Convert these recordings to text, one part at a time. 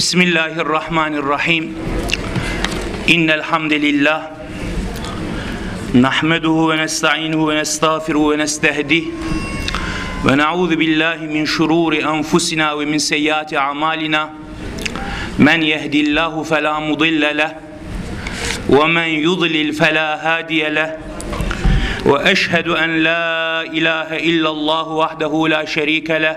بسم الله الرحمن الرحيم إن الحمد لله نحمده ونستعينه ونستغفره ونستهديه ونعوذ بالله من شرور أنفسنا ومن سيئات أعمالنا من يهدي الله فلا مضل له ومن يضلل فلا هادي له وأشهد أن لا إله إلا الله وحده لا شريك له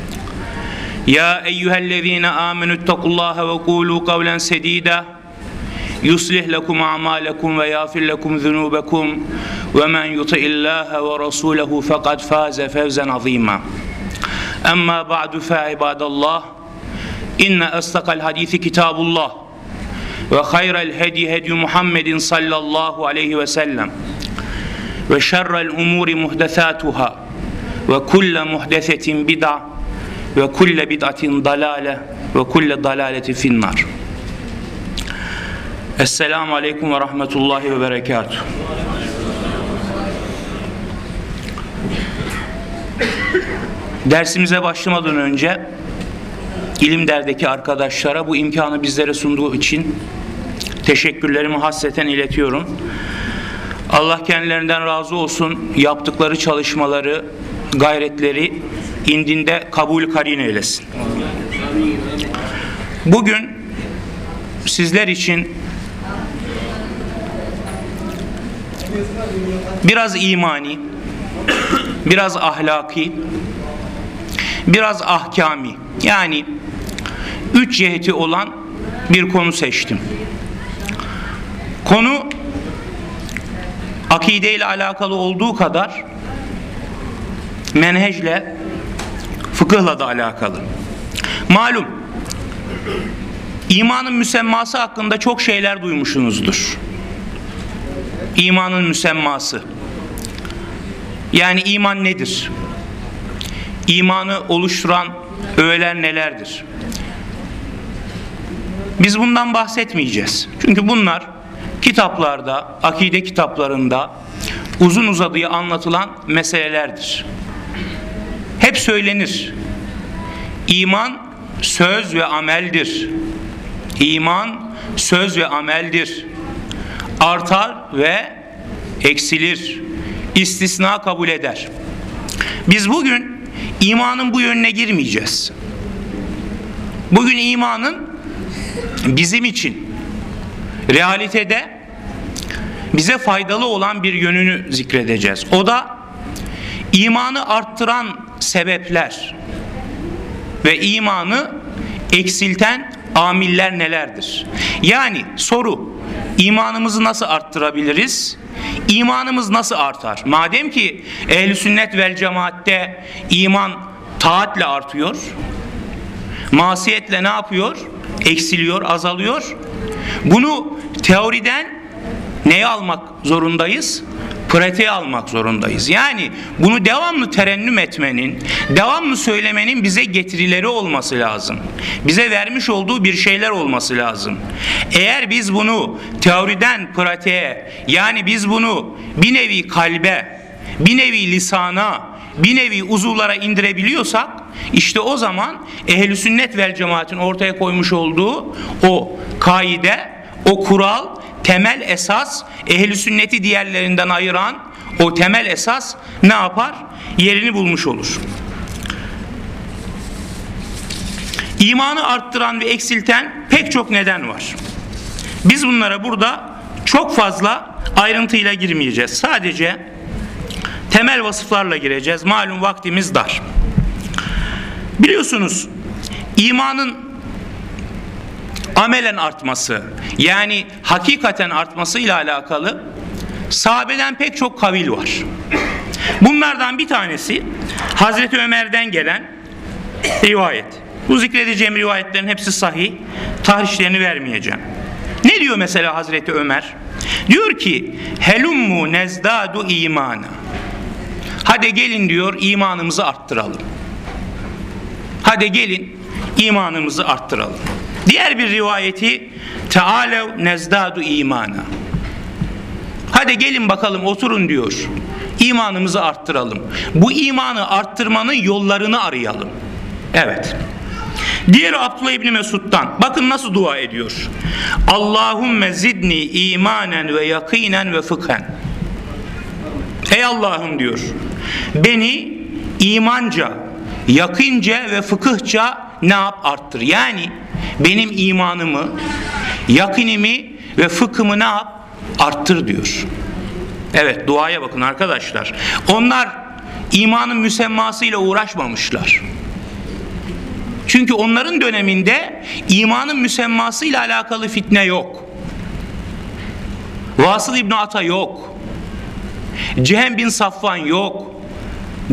يا أيها الذين آمنوا اتقوا الله وقولوا قولا سديدا. يصلح لكم أعمالكم ويغفر لكم ذنوبكم. ومن يطع الله ورسوله فقد فاز فوزا عظيما. أما بعد فعباد الله إن أصدق الحديث كتاب الله وخير الهدي هدي محمد صلى الله عليه وسلم وشر الأمور محدثاتها وكل محدثة بدعة ve kulle bid'atin dalale ve kulle dalaleti finnar. Esselamu Aleyküm ve Rahmetullahi ve Berekatuhu. Dersimize başlamadan önce ilim derdeki arkadaşlara bu imkanı bizlere sunduğu için teşekkürlerimi hasreten iletiyorum. Allah kendilerinden razı olsun. Yaptıkları çalışmaları, gayretleri indinde kabul karin eylesin. Bugün sizler için biraz imani, biraz ahlaki, biraz ahkami yani üç ciheti olan bir konu seçtim. Konu akide ile alakalı olduğu kadar menhecle fıkıhla da alakalı. Malum imanın müsemması hakkında çok şeyler duymuşsunuzdur. İmanın müsemması. Yani iman nedir? İmanı oluşturan öğeler nelerdir? Biz bundan bahsetmeyeceğiz. Çünkü bunlar kitaplarda, akide kitaplarında uzun uzadıya anlatılan meselelerdir. Hep söylenir. İman söz ve ameldir. İman söz ve ameldir. Artar ve eksilir. İstisna kabul eder. Biz bugün imanın bu yönüne girmeyeceğiz. Bugün imanın bizim için realitede bize faydalı olan bir yönünü zikredeceğiz. O da imanı arttıran sebepler ve imanı eksilten amiller nelerdir? Yani soru imanımızı nasıl arttırabiliriz? İmanımız nasıl artar? Madem ki ehl sünnet vel cemaatte iman taatle artıyor. Masiyetle ne yapıyor? Eksiliyor, azalıyor. Bunu teoriden neye almak zorundayız? Pratiğe almak zorundayız. Yani bunu devamlı terennüm etmenin, devamlı söylemenin bize getirileri olması lazım. Bize vermiş olduğu bir şeyler olması lazım. Eğer biz bunu teoriden pratiğe yani biz bunu bir nevi kalbe, bir nevi lisana, bir nevi uzuvlara indirebiliyorsak işte o zaman ehl sünnet vel cemaatin ortaya koymuş olduğu o kaide, o kural temel esas ehli sünneti diğerlerinden ayıran o temel esas ne yapar? Yerini bulmuş olur. İmanı arttıran ve eksilten pek çok neden var. Biz bunlara burada çok fazla ayrıntıyla girmeyeceğiz. Sadece temel vasıflarla gireceğiz. Malum vaktimiz dar. Biliyorsunuz imanın amelen artması yani hakikaten artması ile alakalı sahabeden pek çok kavil var. Bunlardan bir tanesi Hazreti Ömer'den gelen rivayet. Bu zikredeceğim rivayetlerin hepsi sahih. Tarihlerini vermeyeceğim. Ne diyor mesela Hazreti Ömer? Diyor ki helummu nezdadu imana. Hadi gelin diyor imanımızı arttıralım. Hadi gelin imanımızı arttıralım. Diğer bir rivayeti Tealev nezdadu imana. Hadi gelin bakalım oturun diyor. İmanımızı arttıralım. Bu imanı arttırmanın yollarını arayalım. Evet. Diğeri Abdullah İbni Mesud'dan. Bakın nasıl dua ediyor. Allahümme zidni imanen ve yakinen ve fıkhen. Ey Allah'ım diyor. Beni imanca, yakınca ve fıkıhça ne yap arttır. Yani benim imanımı, yakinimi ve fıkhımı ne yap arttır diyor. Evet duaya bakın arkadaşlar. Onlar imanın müsemmasıyla uğraşmamışlar. Çünkü onların döneminde imanın müsemmasıyla alakalı fitne yok. Vasıl İbni Ata yok. Cehem bin Safvan yok.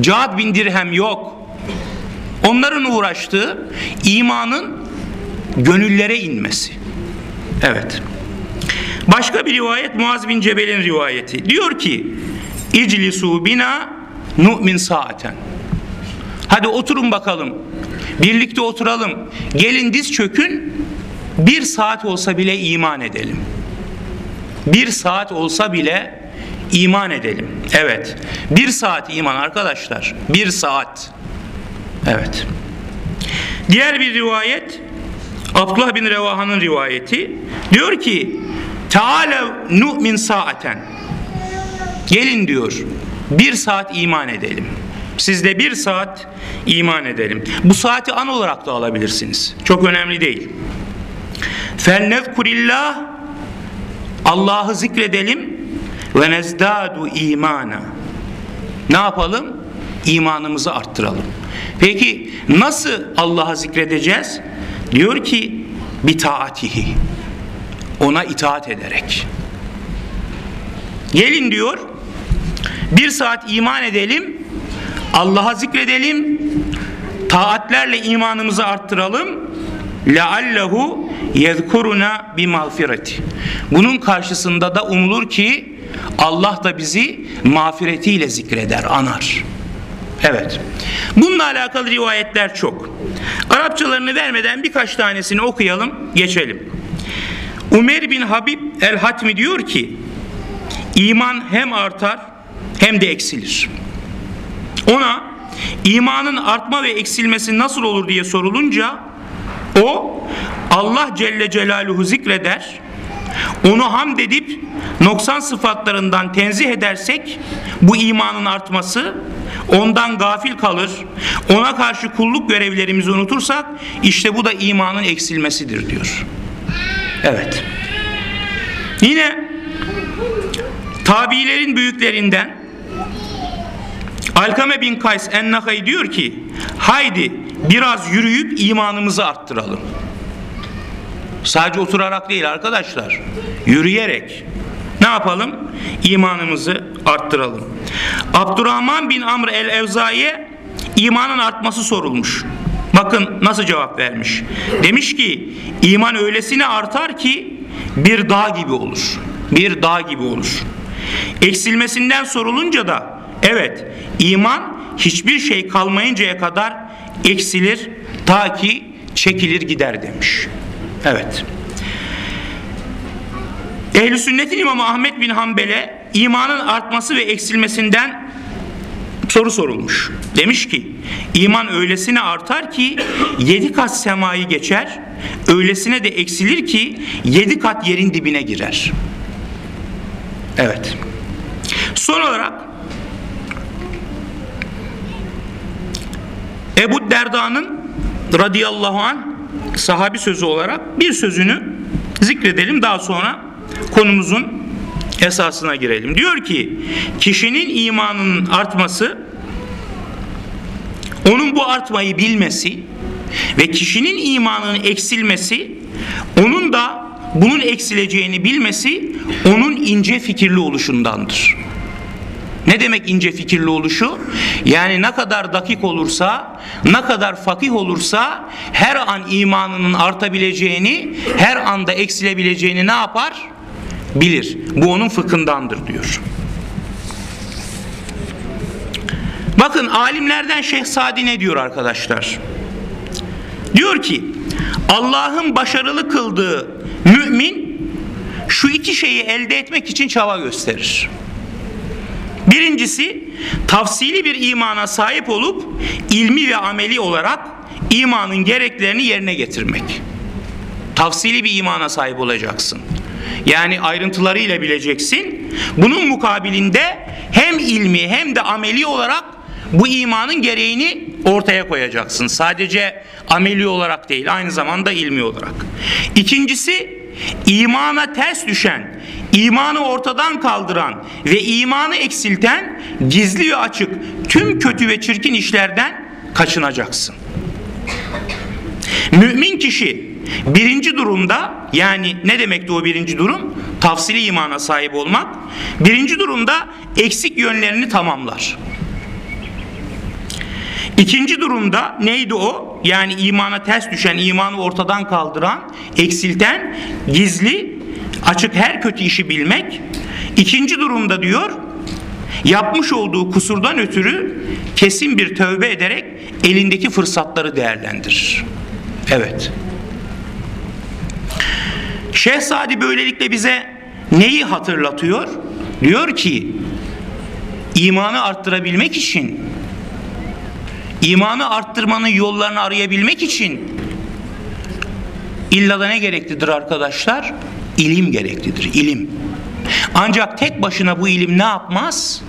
Cad bin Dirhem yok. Onların uğraştığı imanın gönüllere inmesi. Evet. Başka bir rivayet Muaz bin Cebel'in rivayeti. Diyor ki İclisu bina nu'min saaten. Hadi oturun bakalım. Birlikte oturalım. Gelin diz çökün. Bir saat olsa bile iman edelim. Bir saat olsa bile iman edelim. Evet. Bir saat iman arkadaşlar. Bir saat. Evet. Diğer bir rivayet Abdullah bin Revaha'nın rivayeti diyor ki Teala nu'min saaten. Gelin diyor bir saat iman edelim. Sizde bir saat iman edelim. Bu saati an olarak da alabilirsiniz. Çok önemli değil. Fennezkurillah Allah'ı zikredelim ve nezdadu imana ne yapalım? İmanımızı arttıralım. Peki nasıl Allah'ı zikredeceğiz Diyor ki bir bitaatihi ona itaat ederek. Gelin diyor bir saat iman edelim Allah'a zikredelim taatlerle imanımızı arttıralım. Leallehu yezkuruna bi mağfireti. Bunun karşısında da umulur ki Allah da bizi mağfiretiyle zikreder anar. Evet. Bununla alakalı rivayetler çok. Arapçalarını vermeden birkaç tanesini okuyalım, geçelim. Umer bin Habib el-Hatmi diyor ki iman hem artar hem de eksilir. Ona imanın artma ve eksilmesi nasıl olur diye sorulunca o Allah Celle Celaluhu zikreder onu hamd edip noksan sıfatlarından tenzih edersek bu imanın artması ondan gafil kalır ona karşı kulluk görevlerimizi unutursak işte bu da imanın eksilmesidir diyor. Evet. Yine tabilerin büyüklerinden Alkame bin Kays Ennakay diyor ki haydi biraz yürüyüp imanımızı arttıralım. Sadece oturarak değil arkadaşlar. Yürüyerek. Ne yapalım? İmanımızı arttıralım. Abdurrahman bin Amr el-Evza'ya imanın artması sorulmuş. Bakın nasıl cevap vermiş. Demiş ki iman öylesine artar ki bir dağ gibi olur. Bir dağ gibi olur. Eksilmesinden sorulunca da evet iman hiçbir şey kalmayıncaya kadar eksilir ta ki çekilir gider demiş. Evet. Ehl-i sünnetin imamı Ahmet bin Hanbel'e imanın artması ve eksilmesinden soru sorulmuş. Demiş ki iman öylesine artar ki yedi kat semayı geçer öylesine de eksilir ki yedi kat yerin dibine girer. Evet. Son olarak Ebu Derda'nın radıyallahu an sahabi sözü olarak bir sözünü zikredelim daha sonra konumuzun esasına girelim. Diyor ki kişinin imanının artması onun bu artmayı bilmesi ve kişinin imanının eksilmesi onun da bunun eksileceğini bilmesi onun ince fikirli oluşundandır. Ne demek ince fikirli oluşu? Yani ne kadar dakik olursa, ne kadar fakih olursa her an imanının artabileceğini, her anda eksilebileceğini ne yapar? Bilir. Bu onun fıkhındandır diyor. Bakın alimlerden Şeyh Sadi ne diyor arkadaşlar? Diyor ki Allah'ın başarılı kıldığı mümin şu iki şeyi elde etmek için çaba gösterir. Birincisi tafsili bir imana sahip olup ilmi ve ameli olarak imanın gereklerini yerine getirmek. Tafsili bir imana sahip olacaksın. Yani ayrıntılarıyla bileceksin. Bunun mukabilinde hem ilmi hem de ameli olarak bu imanın gereğini ortaya koyacaksın. Sadece ameli olarak değil aynı zamanda ilmi olarak. İkincisi imana ters düşen, imanı ortadan kaldıran ve imanı eksilten gizli ve açık tüm kötü ve çirkin işlerden kaçınacaksın. Mümin kişi birinci durumda yani ne demekti o birinci durum? Tafsili imana sahip olmak. Birinci durumda eksik yönlerini tamamlar. İkinci durumda neydi o? Yani imana ters düşen, imanı ortadan kaldıran, eksilten, gizli, açık her kötü işi bilmek. İkinci durumda diyor, yapmış olduğu kusurdan ötürü kesin bir tövbe ederek elindeki fırsatları değerlendirir. Evet. Şeyh Sadi böylelikle bize neyi hatırlatıyor? Diyor ki imanı arttırabilmek için imanı arttırmanın yollarını arayabilmek için illa da ne gereklidir arkadaşlar? İlim gereklidir, ilim. Ancak tek başına bu ilim ne yapmaz?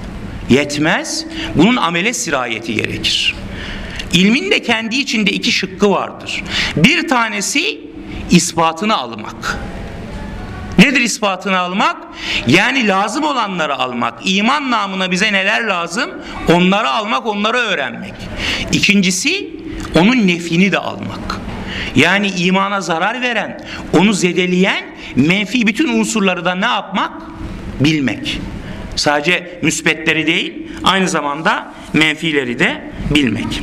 Yetmez. Bunun amele sirayeti gerekir. İlmin de kendi içinde iki şıkkı vardır. Bir tanesi ispatını almak. Nedir ispatını almak? Yani lazım olanları almak. İman namına bize neler lazım? Onları almak, onları öğrenmek. İkincisi onun nefini de almak. Yani imana zarar veren, onu zedeleyen menfi bütün unsurları da ne yapmak? Bilmek. Sadece müsbetleri değil, aynı zamanda menfileri de bilmek.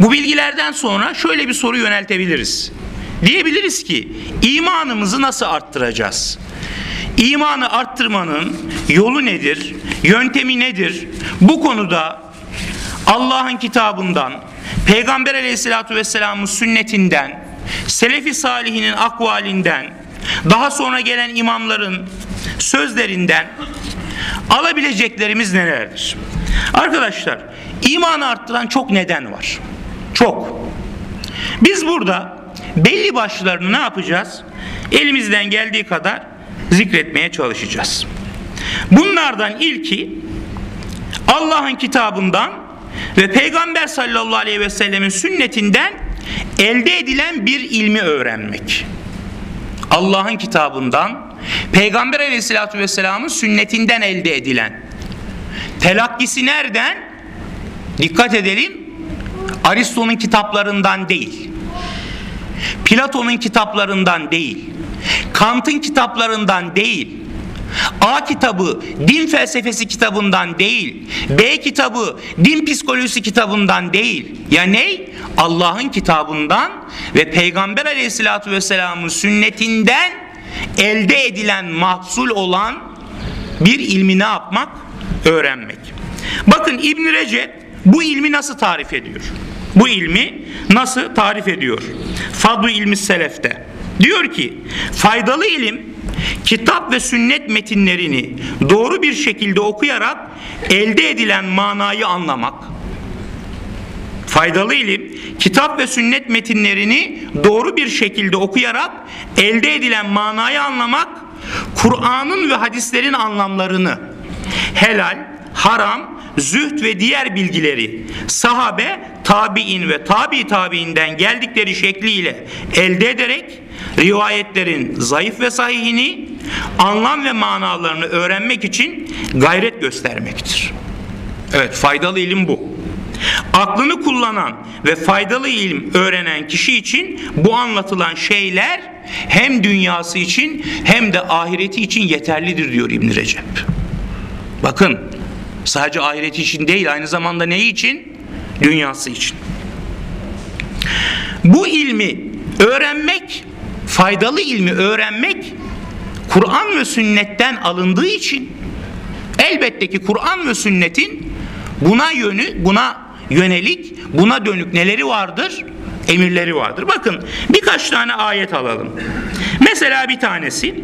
Bu bilgilerden sonra şöyle bir soru yöneltebiliriz. Diyebiliriz ki imanımızı nasıl arttıracağız? İmanı arttırmanın yolu nedir? Yöntemi nedir? Bu konuda Allah'ın kitabından, Peygamber aleyhissalatü vesselamın sünnetinden, Selefi salihinin akvalinden, daha sonra gelen imamların sözlerinden alabileceklerimiz nelerdir? Arkadaşlar imanı arttıran çok neden var. Çok. Biz burada belli başlarını ne yapacağız? Elimizden geldiği kadar zikretmeye çalışacağız. Bunlardan ilki Allah'ın kitabından ve Peygamber sallallahu aleyhi ve sellemin sünnetinden elde edilen bir ilmi öğrenmek. Allah'ın kitabından, Peygamber aleyhissalatü vesselamın sünnetinden elde edilen. Telakkisi nereden? Dikkat edelim. Aristo'nun kitaplarından değil. Platon'un kitaplarından değil. Kant'ın kitaplarından değil. A kitabı din felsefesi kitabından değil. B kitabı din psikolojisi kitabından değil. Ya ne? Allah'ın kitabından ve Peygamber aleyhissalatü vesselamın sünnetinden elde edilen mahsul olan bir ilmi ne yapmak? Öğrenmek. Bakın İbn Recep bu ilmi nasıl tarif ediyor? Bu ilmi nasıl tarif ediyor? Fadlu ilmi selefte. Diyor ki faydalı ilim kitap ve sünnet metinlerini doğru bir şekilde okuyarak elde edilen manayı anlamak. Faydalı ilim kitap ve sünnet metinlerini doğru bir şekilde okuyarak elde edilen manayı anlamak, Kur'an'ın ve hadislerin anlamlarını helal, haram, zühd ve diğer bilgileri sahabe, tabi'in ve tabi tabi'inden geldikleri şekliyle elde ederek rivayetlerin zayıf ve sahihini anlam ve manalarını öğrenmek için gayret göstermektir. Evet faydalı ilim bu. Aklını kullanan ve faydalı ilim öğrenen kişi için bu anlatılan şeyler hem dünyası için hem de ahireti için yeterlidir diyor İbn Recep. Bakın Sadece ahiret için değil aynı zamanda neyi için? Dünyası için. Bu ilmi öğrenmek, faydalı ilmi öğrenmek Kur'an ve sünnetten alındığı için elbette ki Kur'an ve sünnetin buna yönü, buna yönelik, buna dönük neleri vardır? Emirleri vardır. Bakın birkaç tane ayet alalım. Mesela bir tanesi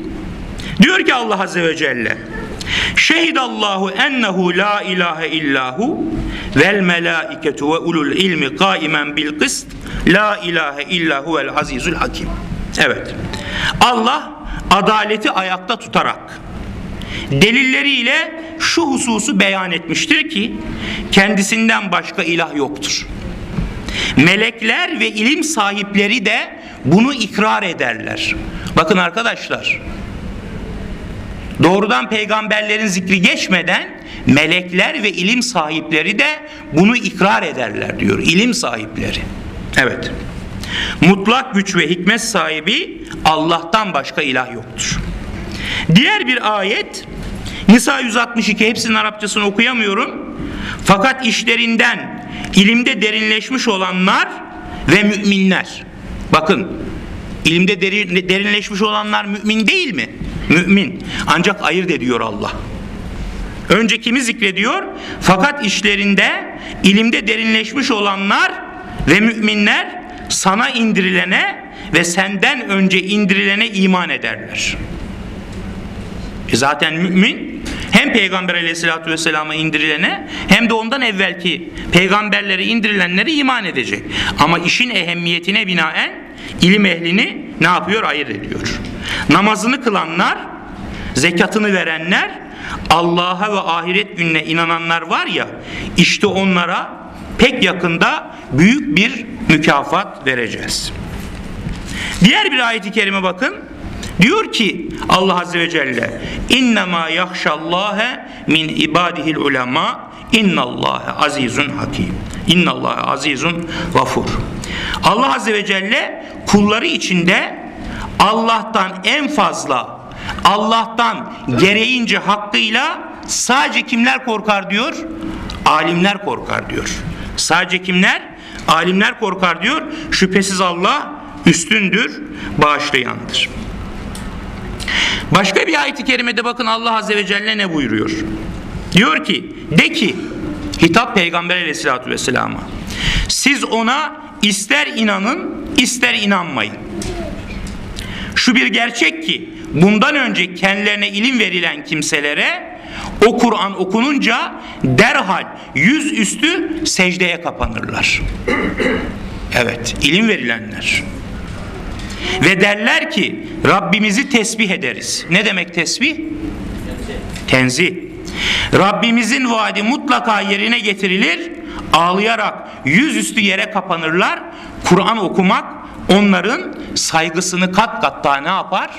diyor ki Allah Azze ve Celle Şehidallahu ennehu la ilahe illahu vel melaiketu ve ulul ilmi kaimen bil kıst la ilahe illahu vel azizul hakim. Evet. Allah adaleti ayakta tutarak delilleriyle şu hususu beyan etmiştir ki kendisinden başka ilah yoktur. Melekler ve ilim sahipleri de bunu ikrar ederler. Bakın arkadaşlar doğrudan peygamberlerin zikri geçmeden melekler ve ilim sahipleri de bunu ikrar ederler diyor. İlim sahipleri. Evet. Mutlak güç ve hikmet sahibi Allah'tan başka ilah yoktur. Diğer bir ayet Nisa 162 hepsinin Arapçasını okuyamıyorum. Fakat işlerinden ilimde derinleşmiş olanlar ve müminler. Bakın ilimde derinleşmiş olanlar mümin değil mi? Mümin. Ancak ayırt ediyor Allah. Önce kimi zikrediyor? Fakat işlerinde ilimde derinleşmiş olanlar ve müminler sana indirilene ve senden önce indirilene iman ederler. E zaten mümin hem Peygamber aleyhissalatü vesselama indirilene hem de ondan evvelki peygamberlere indirilenlere iman edecek. Ama işin ehemmiyetine binaen ilim ehlini ne yapıyor? Ayırt ediyor. Namazını kılanlar, zekatını verenler, Allah'a ve ahiret gününe inananlar var ya, işte onlara pek yakında büyük bir mükafat vereceğiz. Diğer bir ayeti kerime bakın. Diyor ki Allah Azze ve Celle innema yahşallâhe min ibadihil ulema innallâhe azizun hakim innallâhe azizun gafur Allah Azze ve Celle kulları içinde Allah'tan en fazla Allah'tan gereğince hakkıyla sadece kimler korkar diyor? Alimler korkar diyor. Sadece kimler? Alimler korkar diyor. Şüphesiz Allah üstündür, bağışlayandır. Başka bir ayet-i kerimede bakın Allah Azze ve Celle ne buyuruyor? Diyor ki, de ki, hitap Peygamber aleyhissalatü vesselama, siz ona ister inanın, ister inanmayın. Şu bir gerçek ki, bundan önce kendilerine ilim verilen kimselere, o Kur'an okununca derhal yüz üstü secdeye kapanırlar. Evet, ilim verilenler. Ve derler ki Rabbimizi tesbih ederiz. Ne demek tesbih? Tenzih. Rabbimizin vaadi mutlaka yerine getirilir. Ağlayarak yüzüstü yere kapanırlar. Kur'an okumak onların saygısını kat kat daha ne yapar?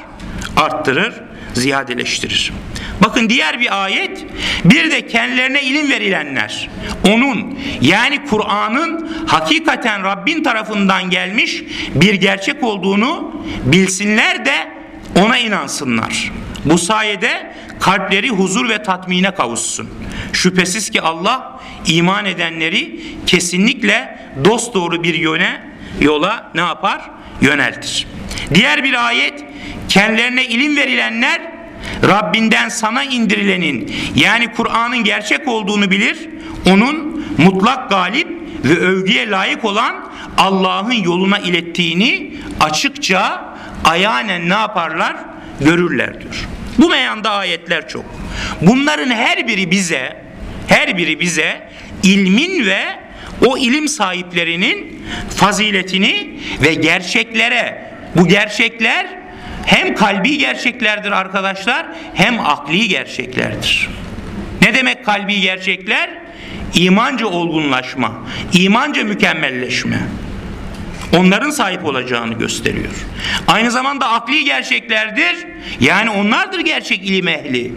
Arttırır, ziyadeleştirir. Bakın diğer bir ayet bir de kendilerine ilim verilenler onun yani Kur'an'ın hakikaten Rabbin tarafından gelmiş bir gerçek olduğunu bilsinler de ona inansınlar. Bu sayede kalpleri huzur ve tatmine kavuşsun. Şüphesiz ki Allah iman edenleri kesinlikle dost doğru bir yöne yola ne yapar? Yöneltir. Diğer bir ayet kendilerine ilim verilenler Rabbinden sana indirilenin yani Kur'an'ın gerçek olduğunu bilir. Onun mutlak galip ve övgüye layık olan Allah'ın yoluna ilettiğini açıkça ayanen ne yaparlar? Görürler diyor. Bu meyanda ayetler çok. Bunların her biri bize her biri bize ilmin ve o ilim sahiplerinin faziletini ve gerçeklere bu gerçekler hem kalbi gerçeklerdir arkadaşlar hem akli gerçeklerdir. Ne demek kalbi gerçekler? İmanca olgunlaşma, imanca mükemmelleşme. Onların sahip olacağını gösteriyor. Aynı zamanda akli gerçeklerdir. Yani onlardır gerçek ilim ehli.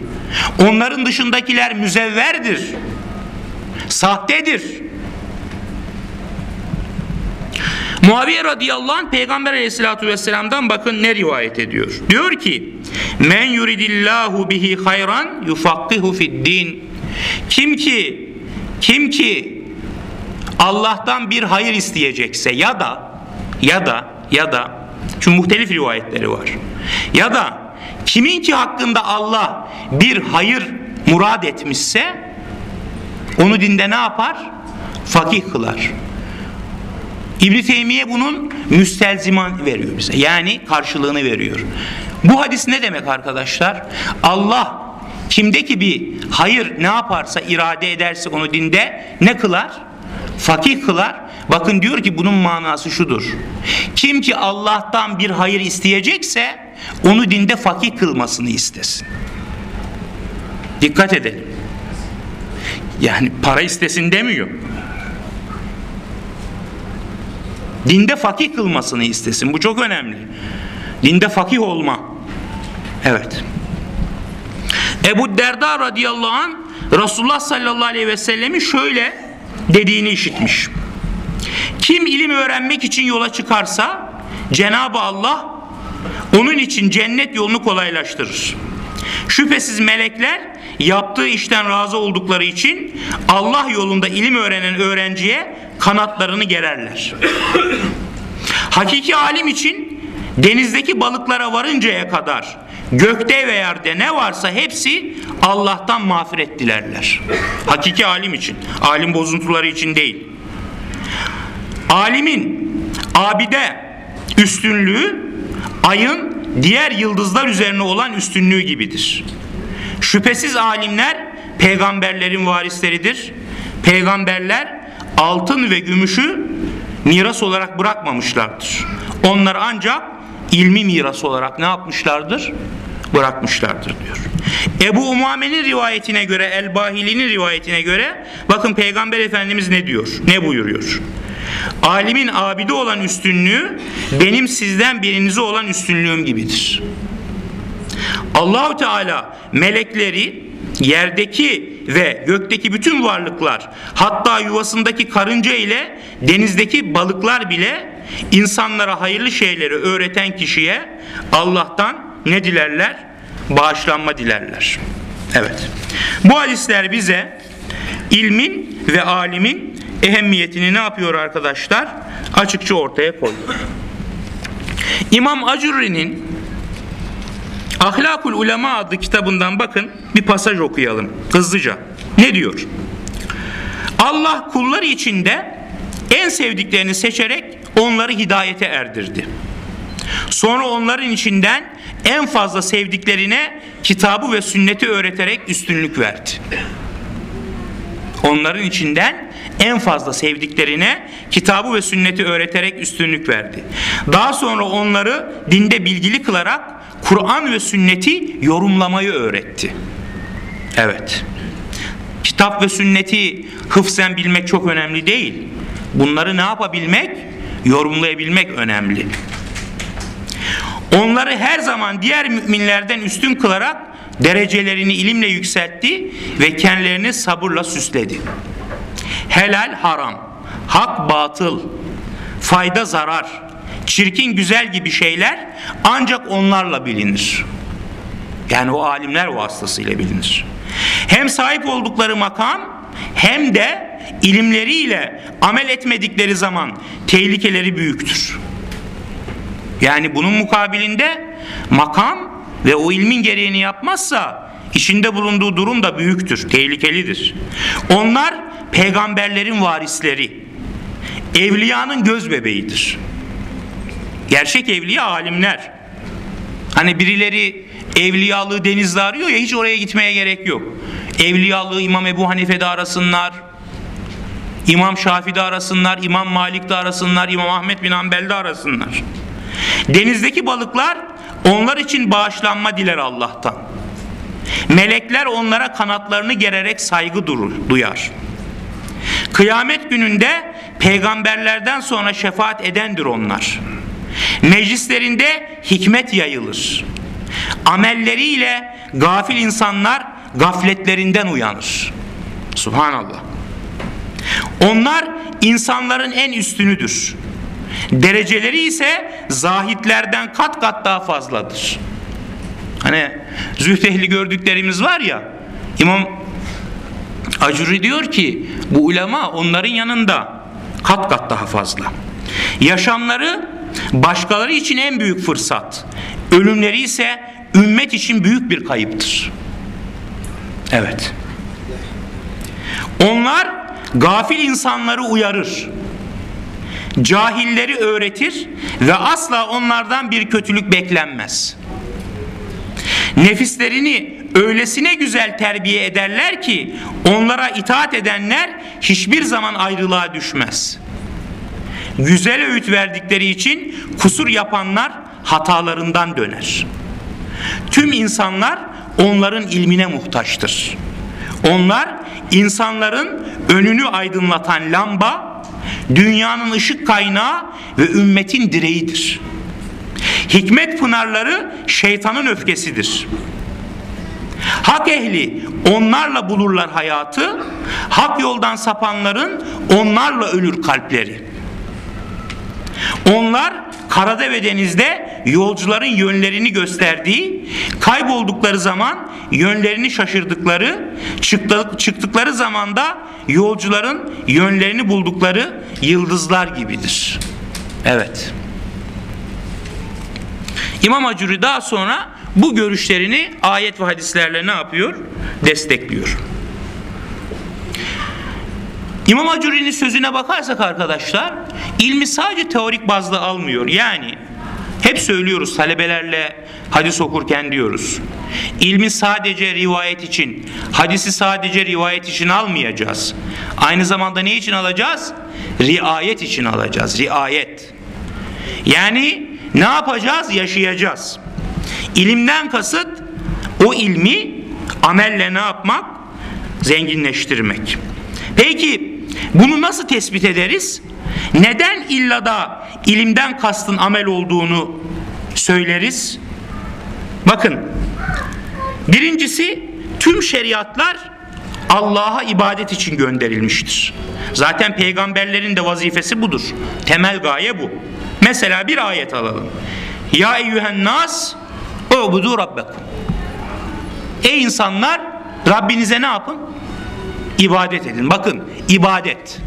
Onların dışındakiler müzevverdir. Sahtedir. Muaviye radıyallahu anh peygamber aleyhissalatü vesselam'dan bakın ne rivayet ediyor. Diyor ki men yuridillahu bihi hayran yufakkihu fid din. Kim ki kim ki Allah'tan bir hayır isteyecekse ya da ya da ya da çünkü muhtelif rivayetleri var. Ya da kimin ki hakkında Allah bir hayır murad etmişse onu dinde ne yapar? Fakih kılar. İbn Teymiye bunun müstelziman veriyor bize. Yani karşılığını veriyor. Bu hadis ne demek arkadaşlar? Allah kimdeki bir hayır ne yaparsa irade ederse onu dinde ne kılar? Fakih kılar. Bakın diyor ki bunun manası şudur. Kim ki Allah'tan bir hayır isteyecekse onu dinde fakih kılmasını istesin. Dikkat edelim. Yani para istesin demiyor. Dinde fakih kılmasını istesin. Bu çok önemli. Dinde fakih olma. Evet. Ebu Derda radıyallahu an Resulullah sallallahu aleyhi ve sellemin şöyle dediğini işitmiş. Kim ilim öğrenmek için yola çıkarsa Cenab-ı Allah onun için cennet yolunu kolaylaştırır. Şüphesiz melekler yaptığı işten razı oldukları için Allah yolunda ilim öğrenen öğrenciye kanatlarını gererler. Hakiki alim için denizdeki balıklara varıncaya kadar gökte ve yerde ne varsa hepsi Allah'tan mağfiret dilerler. Hakiki alim için, alim bozuntuları için değil. Alimin abide üstünlüğü ayın diğer yıldızlar üzerine olan üstünlüğü gibidir. Şüphesiz alimler peygamberlerin varisleridir. Peygamberler altın ve gümüşü miras olarak bırakmamışlardır. Onlar ancak ilmi miras olarak ne yapmışlardır? Bırakmışlardır diyor. Ebu Umame'nin rivayetine göre, El-Bahili'nin rivayetine göre bakın Peygamber Efendimiz ne diyor? Ne buyuruyor? Alimin abide olan üstünlüğü benim sizden birinize olan üstünlüğüm gibidir. Allahu Teala melekleri yerdeki ve gökteki bütün varlıklar hatta yuvasındaki karınca ile denizdeki balıklar bile insanlara hayırlı şeyleri öğreten kişiye Allah'tan ne dilerler? Bağışlanma dilerler. Evet. Bu hadisler bize ilmin ve alimin ehemmiyetini ne yapıyor arkadaşlar? Açıkça ortaya koyuyor. İmam Acurri'nin Ahlakul Ulema adlı kitabından bakın bir pasaj okuyalım hızlıca. Ne diyor? Allah kullar içinde en sevdiklerini seçerek onları hidayete erdirdi. Sonra onların içinden en fazla sevdiklerine kitabı ve sünneti öğreterek üstünlük verdi. Onların içinden en fazla sevdiklerine kitabı ve sünneti öğreterek üstünlük verdi. Daha sonra onları dinde bilgili kılarak Kur'an ve sünneti yorumlamayı öğretti. Evet. Kitap ve sünneti hıfzen bilmek çok önemli değil. Bunları ne yapabilmek? Yorumlayabilmek önemli. Onları her zaman diğer müminlerden üstün kılarak derecelerini ilimle yükseltti ve kendilerini sabırla süsledi. Helal haram, hak batıl, fayda zarar, çirkin güzel gibi şeyler ancak onlarla bilinir. Yani o alimler vasıtasıyla bilinir. Hem sahip oldukları makam hem de ilimleriyle amel etmedikleri zaman tehlikeleri büyüktür. Yani bunun mukabilinde makam ve o ilmin gereğini yapmazsa içinde bulunduğu durum da büyüktür, tehlikelidir. Onlar peygamberlerin varisleri, evliyanın göz bebeğidir. Gerçek evliya alimler. Hani birileri evliyalığı denizde arıyor ya hiç oraya gitmeye gerek yok. Evliyalığı İmam Ebu Hanife'de arasınlar, İmam Şafi'de arasınlar, İmam Malik'te arasınlar, İmam Ahmet bin Hanbel'de arasınlar. Denizdeki balıklar onlar için bağışlanma diler Allah'tan. Melekler onlara kanatlarını gererek saygı durur, duyar. Kıyamet gününde peygamberlerden sonra şefaat edendir onlar. Meclislerinde hikmet yayılır. Amelleriyle gafil insanlar gafletlerinden uyanır. Subhanallah. Onlar insanların en üstünüdür. Dereceleri ise zahitlerden kat kat daha fazladır. Hani züht ehli gördüklerimiz var ya İmam Acuri diyor ki bu ulema onların yanında kat kat daha fazla. Yaşamları başkaları için en büyük fırsat. Ölümleri ise ümmet için büyük bir kayıptır. Evet. Onlar gafil insanları uyarır. Cahilleri öğretir ve asla onlardan bir kötülük beklenmez. Nefislerini öylesine güzel terbiye ederler ki onlara itaat edenler hiçbir zaman ayrılığa düşmez. Güzel öğüt verdikleri için kusur yapanlar hatalarından döner. Tüm insanlar onların ilmine muhtaçtır. Onlar insanların önünü aydınlatan lamba, dünyanın ışık kaynağı ve ümmetin direğidir. Hikmet pınarları şeytanın öfkesidir. Hak ehli onlarla bulurlar hayatı, hak yoldan sapanların onlarla ölür kalpleri. Onlar karada ve denizde yolcuların yönlerini gösterdiği, kayboldukları zaman yönlerini şaşırdıkları, çıktıkları zaman da yolcuların yönlerini buldukları yıldızlar gibidir. Evet. İmam Acuri daha sonra bu görüşlerini ayet ve hadislerle ne yapıyor? Destekliyor. İmam Acuri'nin sözüne bakarsak arkadaşlar ilmi sadece teorik bazda almıyor. Yani hep söylüyoruz talebelerle hadis okurken diyoruz. İlmi sadece rivayet için, hadisi sadece rivayet için almayacağız. Aynı zamanda ne için alacağız? Riayet için alacağız. Riayet. Yani ne yapacağız? Yaşayacağız. İlimden kasıt o ilmi amelle ne yapmak? Zenginleştirmek. Peki bunu nasıl tespit ederiz? Neden illa da ilimden kastın amel olduğunu söyleriz? Bakın birincisi tüm şeriatlar Allah'a ibadet için gönderilmiştir. Zaten peygamberlerin de vazifesi budur. Temel gaye bu. Mesela bir ayet alalım. Ya eyyühen nas ubudu rabbekum. Ey insanlar Rabbinize ne yapın? İbadet edin. Bakın ibadet.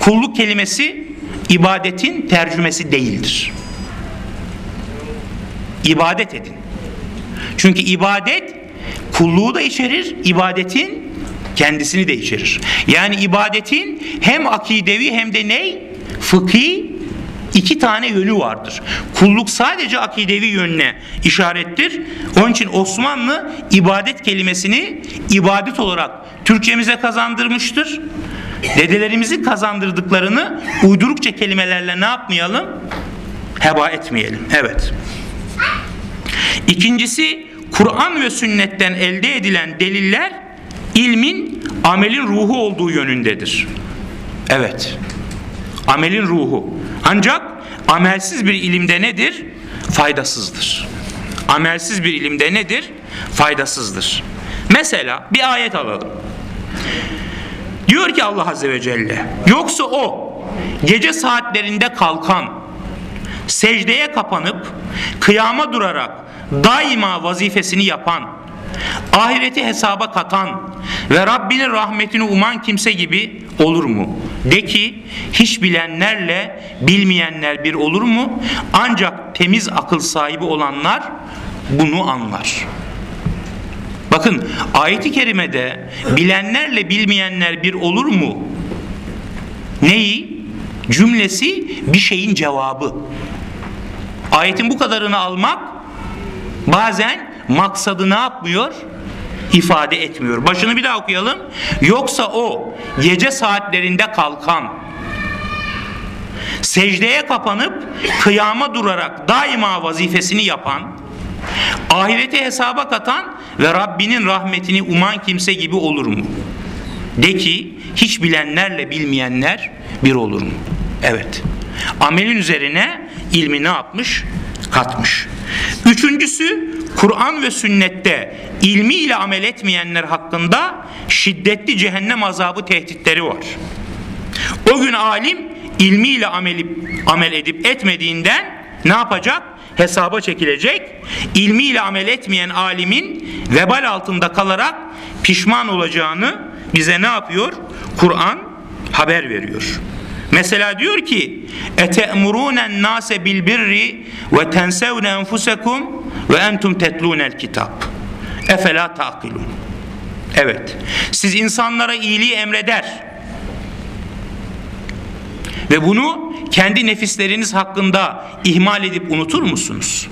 Kulluk kelimesi ibadetin tercümesi değildir. İbadet edin. Çünkü ibadet kulluğu da içerir, ibadetin kendisini de içerir. Yani ibadetin hem akidevi hem de ney? Fıkhi iki tane yönü vardır. Kulluk sadece akidevi yönüne işarettir. Onun için Osmanlı ibadet kelimesini ibadet olarak Türkçemize kazandırmıştır. Dedelerimizin kazandırdıklarını uydurukça kelimelerle ne yapmayalım? Heba etmeyelim. Evet. İkincisi Kur'an ve sünnetten elde edilen deliller ilmin amelin ruhu olduğu yönündedir. Evet. Amelin ruhu. Ancak amelsiz bir ilimde nedir? Faydasızdır. Amelsiz bir ilimde nedir? Faydasızdır. Mesela bir ayet alalım. Diyor ki Allah Azze ve Celle yoksa o gece saatlerinde kalkan secdeye kapanıp kıyama durarak daima vazifesini yapan ahireti hesaba katan ve Rabbinin rahmetini uman kimse gibi olur mu? De ki hiç bilenlerle bilmeyenler bir olur mu? Ancak temiz akıl sahibi olanlar bunu anlar. Bakın ayeti kerimede bilenlerle bilmeyenler bir olur mu? Neyi? Cümlesi bir şeyin cevabı. Ayetin bu kadarını almak bazen maksadı ne yapmıyor? ifade etmiyor. Başını bir daha okuyalım. Yoksa o gece saatlerinde kalkan, secdeye kapanıp kıyama durarak daima vazifesini yapan, ahireti hesaba katan ve Rabbinin rahmetini uman kimse gibi olur mu? De ki hiç bilenlerle bilmeyenler bir olur mu? Evet. Amelin üzerine ilmi ne yapmış? Katmış. Üçüncüsü Kur'an ve sünnette ilmiyle amel etmeyenler hakkında şiddetli cehennem azabı tehditleri var. O gün alim ilmiyle amel, amel edip etmediğinden ne yapacak? Hesaba çekilecek. İlmiyle amel etmeyen alimin vebal altında kalarak pişman olacağını bize ne yapıyor? Kur'an haber veriyor. Mesela diyor ki ete'murûnen nase bil birri ve tensevne enfusekum ve entum tetlûnel kitap. Efela taqilun. Evet. Siz insanlara iyiliği emreder. Ve bunu kendi nefisleriniz hakkında ihmal edip unutur musunuz?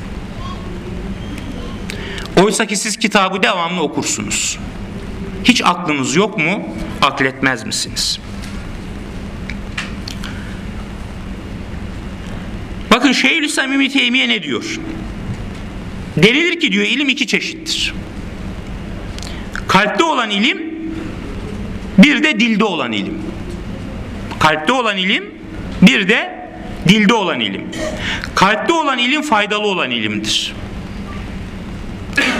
Oysa ki siz kitabı devamlı okursunuz. Hiç aklınız yok mu? Akletmez misiniz? Bakın Şeyhülislam İbni Teymiye ne diyor? Denilir ki diyor ilim iki çeşittir. Kalpte olan ilim bir de dilde olan ilim. Kalpte olan ilim bir de dilde olan ilim. Kalpte olan ilim faydalı olan ilimdir.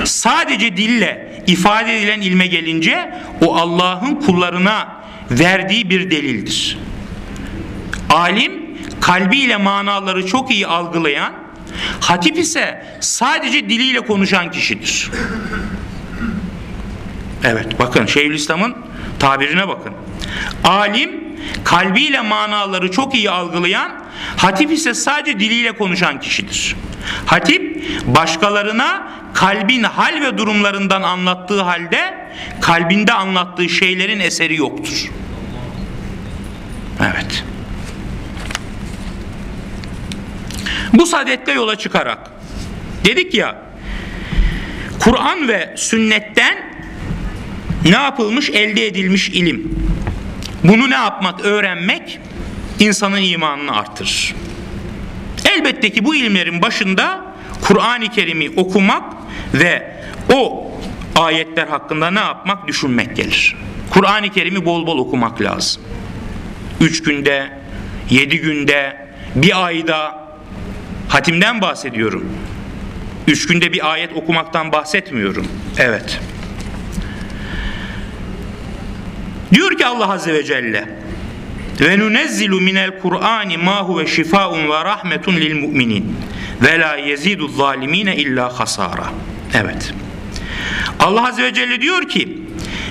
Sadece dille ifade edilen ilme gelince o Allah'ın kullarına verdiği bir delildir. Alim kalbiyle manaları çok iyi algılayan, hatip ise sadece diliyle konuşan kişidir. Evet bakın Şeyhülislam'ın tabirine bakın. Alim kalbiyle manaları çok iyi algılayan, hatip ise sadece diliyle konuşan kişidir. Hatip başkalarına kalbin hal ve durumlarından anlattığı halde kalbinde anlattığı şeylerin eseri yoktur. Evet. Bu sadetle yola çıkarak dedik ya Kur'an ve sünnetten ne yapılmış elde edilmiş ilim. Bunu ne yapmak öğrenmek insanın imanını artırır. Elbette ki bu ilimlerin başında Kur'an-ı Kerim'i okumak ve o ayetler hakkında ne yapmak düşünmek gelir. Kur'an-ı Kerim'i bol bol okumak lazım. Üç günde, yedi günde, bir ayda hatimden bahsediyorum. Üç günde bir ayet okumaktan bahsetmiyorum. Evet. Diyor ki Allah Azze ve Celle ve nunezzilu minel Kur'ani ma huve şifaun ve rahmetun lil mu'minin ve la yezidu zalimine illa hasara. Evet. Allah Azze ve Celle diyor ki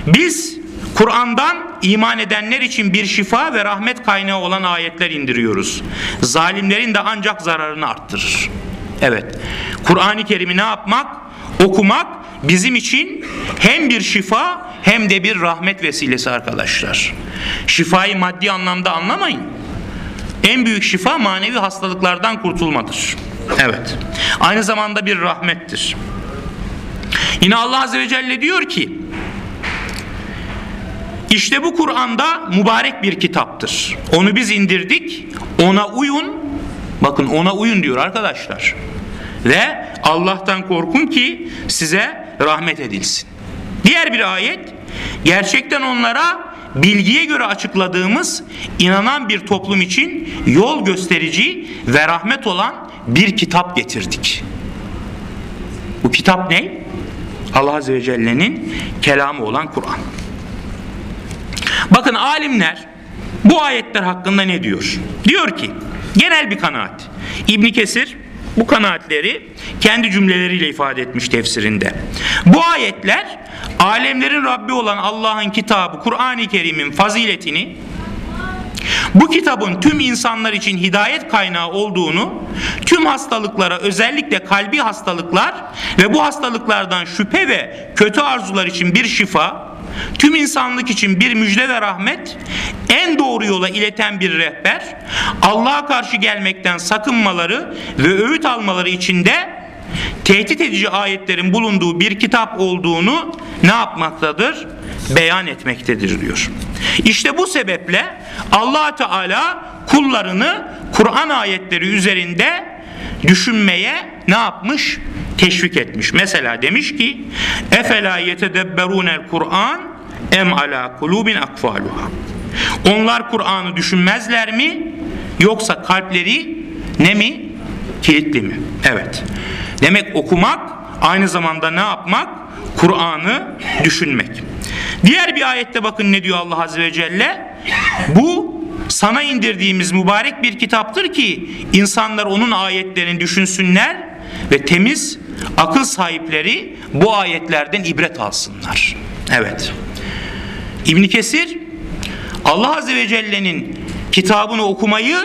biz Kur'an'dan iman edenler için bir şifa ve rahmet kaynağı olan ayetler indiriyoruz. Zalimlerin de ancak zararını arttırır. Evet. Kur'an-ı Kerim'i ne yapmak? Okumak bizim için hem bir şifa hem de bir rahmet vesilesi arkadaşlar. Şifayı maddi anlamda anlamayın. En büyük şifa manevi hastalıklardan kurtulmadır. Evet. Aynı zamanda bir rahmettir. Yine Allah Azze ve Celle diyor ki işte bu Kur'an'da mübarek bir kitaptır. Onu biz indirdik. Ona uyun. Bakın ona uyun diyor arkadaşlar. Ve Allah'tan korkun ki size rahmet edilsin. Diğer bir ayet gerçekten onlara bilgiye göre açıkladığımız inanan bir toplum için yol gösterici ve rahmet olan bir kitap getirdik. Bu kitap ne? Allah Azze ve Celle'nin kelamı olan Kur'an. Bakın alimler bu ayetler hakkında ne diyor? Diyor ki genel bir kanaat. İbni Kesir bu kanaatleri kendi cümleleriyle ifade etmiş tefsirinde. Bu ayetler alemlerin Rabbi olan Allah'ın kitabı Kur'an-ı Kerim'in faziletini bu kitabın tüm insanlar için hidayet kaynağı olduğunu, tüm hastalıklara özellikle kalbi hastalıklar ve bu hastalıklardan şüphe ve kötü arzular için bir şifa, tüm insanlık için bir müjde ve rahmet, en doğru yola ileten bir rehber, Allah'a karşı gelmekten sakınmaları ve öğüt almaları için de tehdit edici ayetlerin bulunduğu bir kitap olduğunu ne yapmaktadır? Beyan etmektedir diyor. İşte bu sebeple allah Teala kullarını Kur'an ayetleri üzerinde düşünmeye ne yapmış? Teşvik etmiş. Mesela demiş ki Efela yetedebberunel Kur'an em ala kulubin akfaluha. Onlar Kur'an'ı düşünmezler mi? Yoksa kalpleri ne mi? Kilitli mi? Evet. Demek okumak aynı zamanda ne yapmak? Kur'an'ı düşünmek. Diğer bir ayette bakın ne diyor Allah Azze ve Celle? Bu sana indirdiğimiz mübarek bir kitaptır ki insanlar onun ayetlerini düşünsünler ve temiz akıl sahipleri bu ayetlerden ibret alsınlar. Evet. İbn Kesir Allah Azze ve Celle'nin kitabını okumayı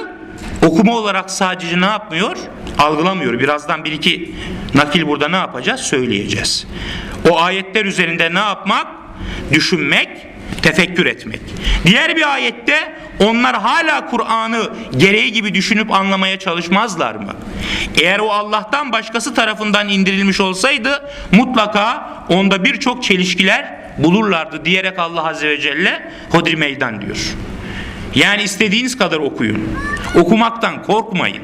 okuma olarak sadece ne yapmıyor? Algılamıyor. Birazdan bir iki nakil burada ne yapacağız? Söyleyeceğiz. O ayetler üzerinde ne yapmak? Düşünmek, tefekkür etmek. Diğer bir ayette onlar hala Kur'an'ı gereği gibi düşünüp anlamaya çalışmazlar mı? Eğer o Allah'tan başkası tarafından indirilmiş olsaydı mutlaka onda birçok çelişkiler bulurlardı diyerek Allah Azze ve Celle hodri meydan diyor. Yani istediğiniz kadar okuyun. Okumaktan korkmayın.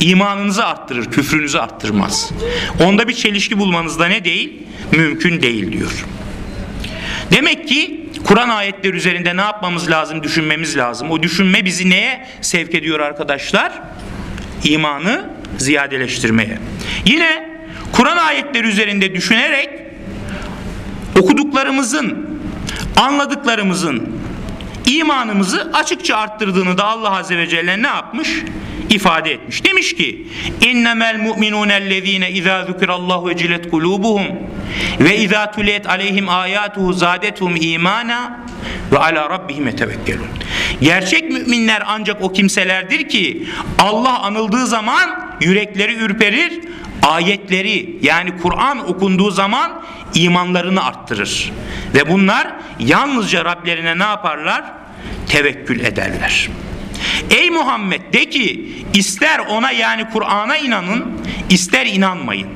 İmanınızı arttırır, küfrünüzü arttırmaz. Onda bir çelişki bulmanız da ne değil? Mümkün değil diyor. Demek ki Kur'an ayetleri üzerinde ne yapmamız lazım? Düşünmemiz lazım. O düşünme bizi neye sevk ediyor arkadaşlar? İmanı ziyadeleştirmeye. Yine Kur'an ayetleri üzerinde düşünerek okuduklarımızın, anladıklarımızın imanımızı açıkça arttırdığını da Allah Azze ve Celle ne yapmış? ifade etmiş. Demiş ki: "İnnemel mu'minûnellezîne izâ zukirallahu vecilet kulûbuhum ve izâ tuliyet aleyhim âyâtuhu zâdethum îmâna ve alâ rabbihim yetevekkelûn." Gerçek müminler ancak o kimselerdir ki Allah anıldığı zaman yürekleri ürperir, ayetleri yani Kur'an okunduğu zaman imanlarını arttırır. Ve bunlar yalnızca Rablerine ne yaparlar? Tevekkül ederler. Ey Muhammed de ki ister ona yani Kur'an'a inanın ister inanmayın.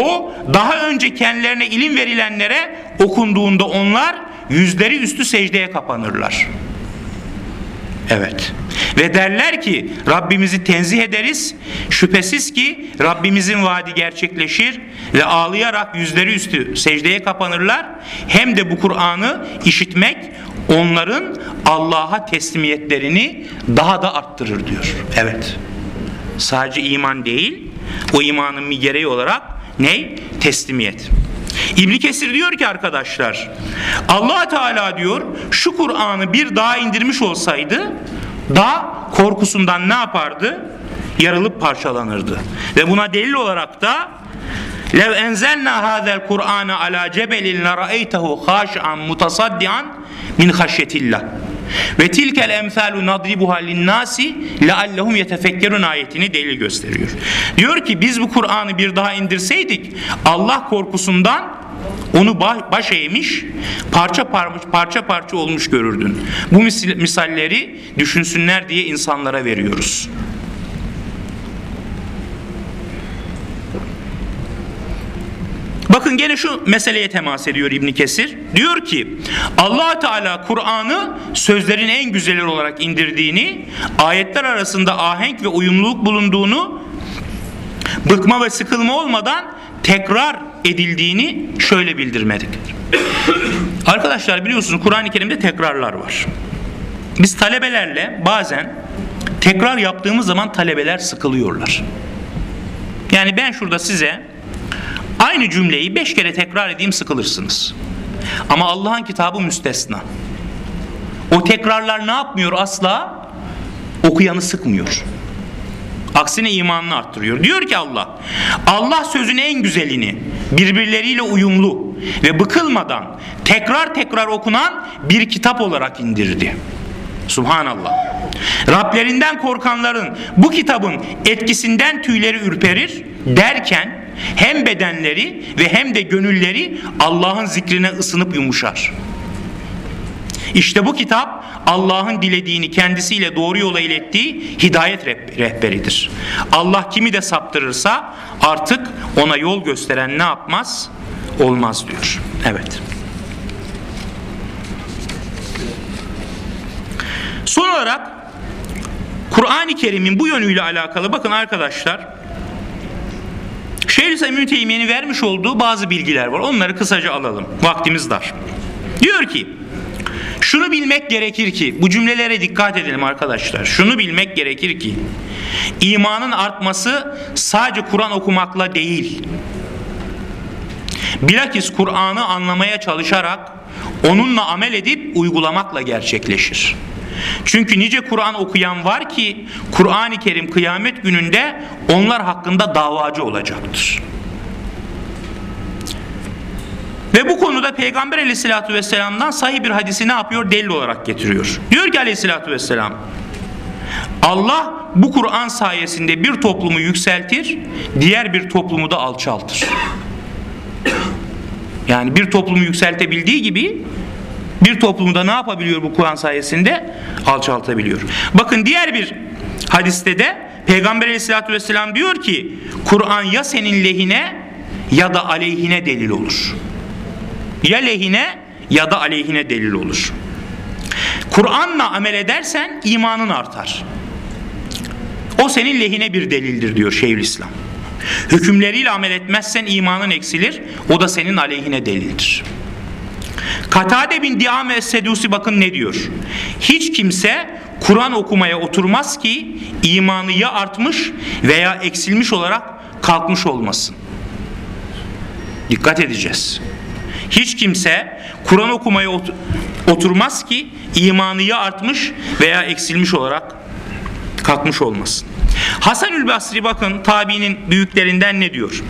O daha önce kendilerine ilim verilenlere okunduğunda onlar yüzleri üstü secdeye kapanırlar. Evet. Ve derler ki Rabbimizi tenzih ederiz. Şüphesiz ki Rabbimizin vaadi gerçekleşir ve ağlayarak yüzleri üstü secdeye kapanırlar. Hem de bu Kur'an'ı işitmek onların Allah'a teslimiyetlerini daha da arttırır diyor. Evet. Sadece iman değil, o imanın bir gereği olarak ne? Teslimiyet. İbn Kesir diyor ki arkadaşlar Allah Teala diyor şu Kur'an'ı bir daha indirmiş olsaydı da korkusundan ne yapardı? Yarılıp parçalanırdı. Ve buna delil olarak da Lev enzelna hadel Kur'an'a ala cebelin la ra'eytehu haş'an mutasaddian min haşyetillah. Ve tilkel emsalu nadribuha linnasi leallehum yetefekkerun ayetini delil gösteriyor. Diyor ki biz bu Kur'an'ı bir daha indirseydik Allah korkusundan onu baş eğmiş, parça parça parça parça olmuş görürdün. Bu misalleri düşünsünler diye insanlara veriyoruz. Bakın gene şu meseleye temas ediyor İbn Kesir. Diyor ki Allah Teala Kur'an'ı sözlerin en güzeli olarak indirdiğini, ayetler arasında ahenk ve uyumluluk bulunduğunu, bıkma ve sıkılma olmadan tekrar edildiğini şöyle bildirmektedir. Arkadaşlar biliyorsunuz Kur'an-ı Kerim'de tekrarlar var. Biz talebelerle bazen tekrar yaptığımız zaman talebeler sıkılıyorlar. Yani ben şurada size aynı cümleyi beş kere tekrar edeyim sıkılırsınız. Ama Allah'ın kitabı müstesna. O tekrarlar ne yapmıyor asla? Okuyanı sıkmıyor. Aksine imanını arttırıyor. Diyor ki Allah, Allah sözün en güzelini birbirleriyle uyumlu ve bıkılmadan tekrar tekrar okunan bir kitap olarak indirdi. Subhanallah. Rablerinden korkanların bu kitabın etkisinden tüyleri ürperir derken hem bedenleri ve hem de gönülleri Allah'ın zikrine ısınıp yumuşar. İşte bu kitap Allah'ın dilediğini kendisiyle doğru yola ilettiği hidayet rehberidir. Allah kimi de saptırırsa artık ona yol gösteren ne yapmaz? Olmaz diyor. Evet. Son olarak Kur'an-ı Kerim'in bu yönüyle alakalı bakın arkadaşlar Şeyhülislam İbn Teymiye'nin vermiş olduğu bazı bilgiler var. Onları kısaca alalım. Vaktimiz dar. Diyor ki şunu bilmek gerekir ki bu cümlelere dikkat edelim arkadaşlar. Şunu bilmek gerekir ki imanın artması sadece Kur'an okumakla değil. Bilakis Kur'an'ı anlamaya çalışarak onunla amel edip uygulamakla gerçekleşir. Çünkü nice Kur'an okuyan var ki Kur'an-ı Kerim kıyamet gününde onlar hakkında davacı olacaktır. Ve bu konuda Peygamber aleyhissalatü vesselam'dan sahih bir hadisi ne yapıyor? Delil olarak getiriyor. Diyor ki aleyhissalatü vesselam Allah bu Kur'an sayesinde bir toplumu yükseltir, diğer bir toplumu da alçaltır. Yani bir toplumu yükseltebildiği gibi bir toplumu da ne yapabiliyor bu Kur'an sayesinde? Alçaltabiliyor. Bakın diğer bir hadiste de Peygamber aleyhissalatü vesselam diyor ki Kur'an ya senin lehine ya da aleyhine delil olur. Ya lehine ya da aleyhine delil olur. Kur'an'la amel edersen imanın artar. O senin lehine bir delildir diyor Şeyhülislam. Hükümleriyle amel etmezsen imanın eksilir. O da senin aleyhine delildir. Katade bin Diame Sedusi bakın ne diyor. Hiç kimse Kur'an okumaya oturmaz ki imanı ya artmış veya eksilmiş olarak kalkmış olmasın. Dikkat edeceğiz. Hiç kimse Kur'an okumaya oturmaz ki imanı ya artmış veya eksilmiş olarak kalkmış olmasın. Hasanül Basri bakın tabiinin büyüklerinden ne diyor?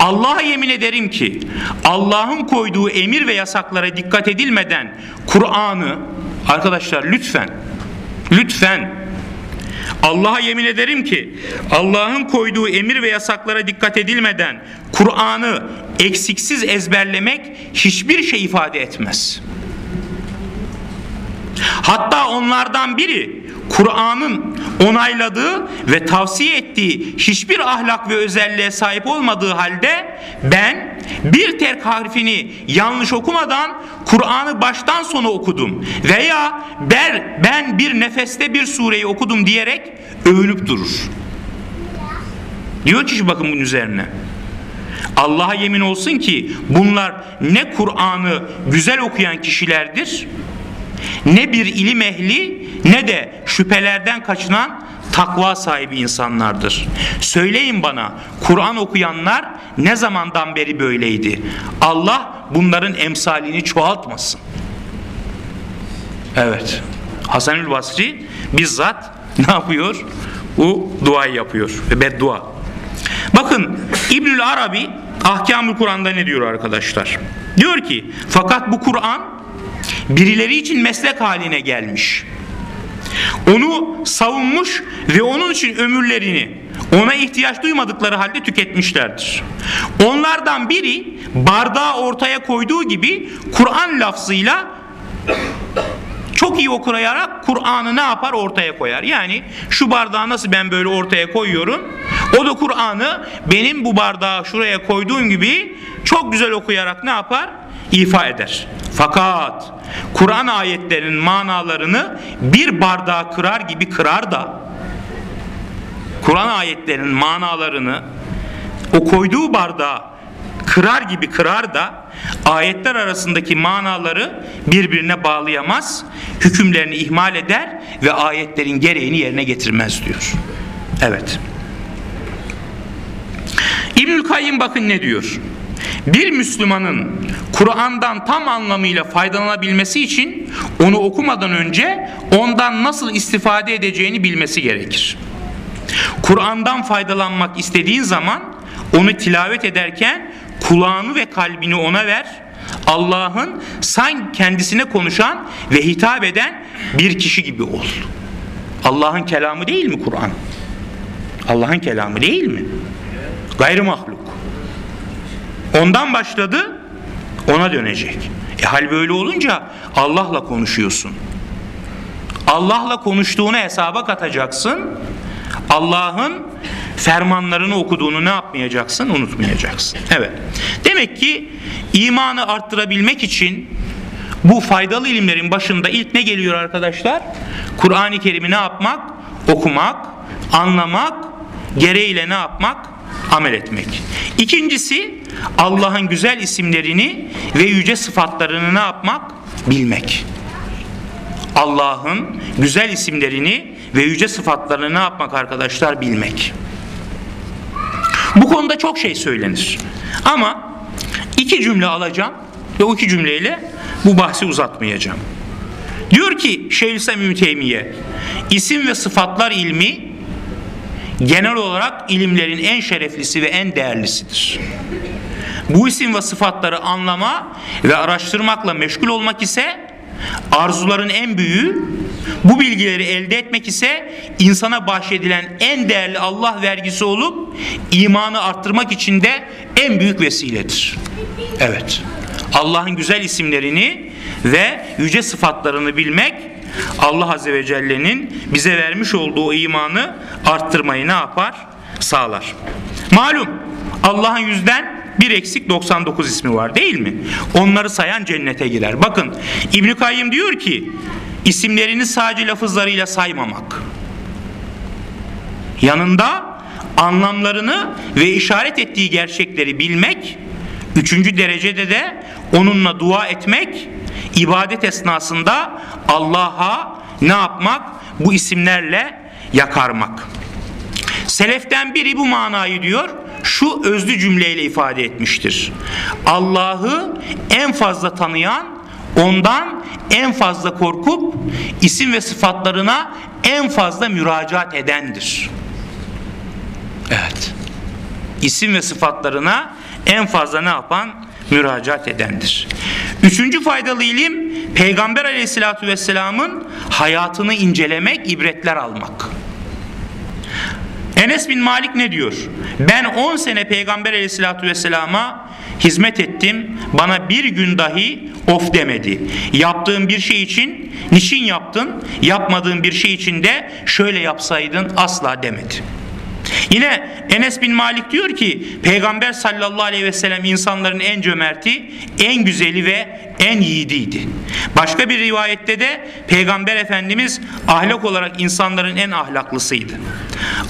Allah'a yemin ederim ki Allah'ın koyduğu emir ve yasaklara dikkat edilmeden Kur'an'ı arkadaşlar lütfen lütfen Allah'a yemin ederim ki Allah'ın koyduğu emir ve yasaklara dikkat edilmeden Kur'an'ı eksiksiz ezberlemek hiçbir şey ifade etmez. Hatta onlardan biri Kur'an'ın onayladığı ve tavsiye ettiği hiçbir ahlak ve özelliğe sahip olmadığı halde ben bir terk harfini yanlış okumadan Kur'an'ı baştan sona okudum veya ben, ben bir nefeste bir sureyi okudum diyerek övünüp durur. Diyor ki bakın bunun üzerine. Allah'a yemin olsun ki bunlar ne Kur'an'ı güzel okuyan kişilerdir ne bir ilim ehli ne de şüphelerden kaçınan takva sahibi insanlardır. Söyleyin bana Kur'an okuyanlar ne zamandan beri böyleydi? Allah bunların emsalini çoğaltmasın. Evet. Hasanül Basri bizzat ne yapıyor? Bu duayı yapıyor beddua. Bakın İbnül Arabi Ahkamül Kur'an'da ne diyor arkadaşlar? Diyor ki fakat bu Kur'an birileri için meslek haline gelmiş. Onu savunmuş ve onun için ömürlerini ona ihtiyaç duymadıkları halde tüketmişlerdir. Onlardan biri bardağı ortaya koyduğu gibi Kur'an lafzıyla çok iyi okuyarak Kur'an'ı ne yapar ortaya koyar. Yani şu bardağı nasıl ben böyle ortaya koyuyorum. O da Kur'an'ı benim bu bardağı şuraya koyduğum gibi çok güzel okuyarak ne yapar? İfa eder. Fakat Kur'an ayetlerinin manalarını bir bardağı kırar gibi kırar da Kur'an ayetlerinin manalarını o koyduğu bardağı kırar gibi kırar da ayetler arasındaki manaları birbirine bağlayamaz, hükümlerini ihmal eder ve ayetlerin gereğini yerine getirmez diyor. Evet. İbnül Kayyim bakın ne diyor? Bir Müslümanın Kur'an'dan tam anlamıyla faydalanabilmesi için onu okumadan önce ondan nasıl istifade edeceğini bilmesi gerekir. Kur'an'dan faydalanmak istediğin zaman onu tilavet ederken kulağını ve kalbini ona ver. Allah'ın sanki kendisine konuşan ve hitap eden bir kişi gibi ol. Allah'ın kelamı değil mi Kur'an? Allah'ın kelamı değil mi? Gayrı mahluk. Ondan başladı, ona dönecek. E hal böyle olunca Allah'la konuşuyorsun. Allah'la konuştuğunu hesaba katacaksın. Allah'ın fermanlarını okuduğunu ne yapmayacaksın? Unutmayacaksın. Evet. Demek ki imanı arttırabilmek için bu faydalı ilimlerin başında ilk ne geliyor arkadaşlar? Kur'an-ı Kerim'i ne yapmak? Okumak, anlamak, gereğiyle ne yapmak? Amel etmek. İkincisi Allah'ın güzel isimlerini ve yüce sıfatlarını ne yapmak? Bilmek. Allah'ın güzel isimlerini ve yüce sıfatlarını ne yapmak arkadaşlar? Bilmek. Bu konuda çok şey söylenir. Ama iki cümle alacağım ve o iki cümleyle bu bahsi uzatmayacağım. Diyor ki Şeyhülislam Ümit isim ve sıfatlar ilmi genel olarak ilimlerin en şereflisi ve en değerlisidir. bu isim ve sıfatları anlama ve araştırmakla meşgul olmak ise arzuların en büyüğü, bu bilgileri elde etmek ise insana bahşedilen en değerli Allah vergisi olup imanı arttırmak için de en büyük vesiledir. Evet. Allah'ın güzel isimlerini ve yüce sıfatlarını bilmek Allah Azze ve Celle'nin bize vermiş olduğu imanı arttırmayı ne yapar? Sağlar. Malum Allah'ın yüzden bir eksik 99 ismi var değil mi? Onları sayan cennete girer. Bakın İbn Kayyım diyor ki isimlerini sadece lafızlarıyla saymamak. Yanında anlamlarını ve işaret ettiği gerçekleri bilmek, üçüncü derecede de onunla dua etmek, ibadet esnasında Allah'a ne yapmak? Bu isimlerle yakarmak. Seleften biri bu manayı diyor şu özlü cümleyle ifade etmiştir. Allah'ı en fazla tanıyan ondan en fazla korkup isim ve sıfatlarına en fazla müracaat edendir. Evet. İsim ve sıfatlarına en fazla ne yapan? Müracaat edendir. Üçüncü faydalı ilim Peygamber aleyhissalatü vesselamın hayatını incelemek, ibretler almak. Enes bin Malik ne diyor? Ben 10 sene Peygamber aleyhissalatü vesselama hizmet ettim. Bana bir gün dahi of demedi. Yaptığım bir şey için niçin yaptın? Yapmadığın bir şey için de şöyle yapsaydın asla demedi. Yine Enes bin Malik diyor ki Peygamber sallallahu aleyhi ve sellem insanların en cömerti, en güzeli ve en yiğidiydi. Başka bir rivayette de Peygamber Efendimiz ahlak olarak insanların en ahlaklısıydı.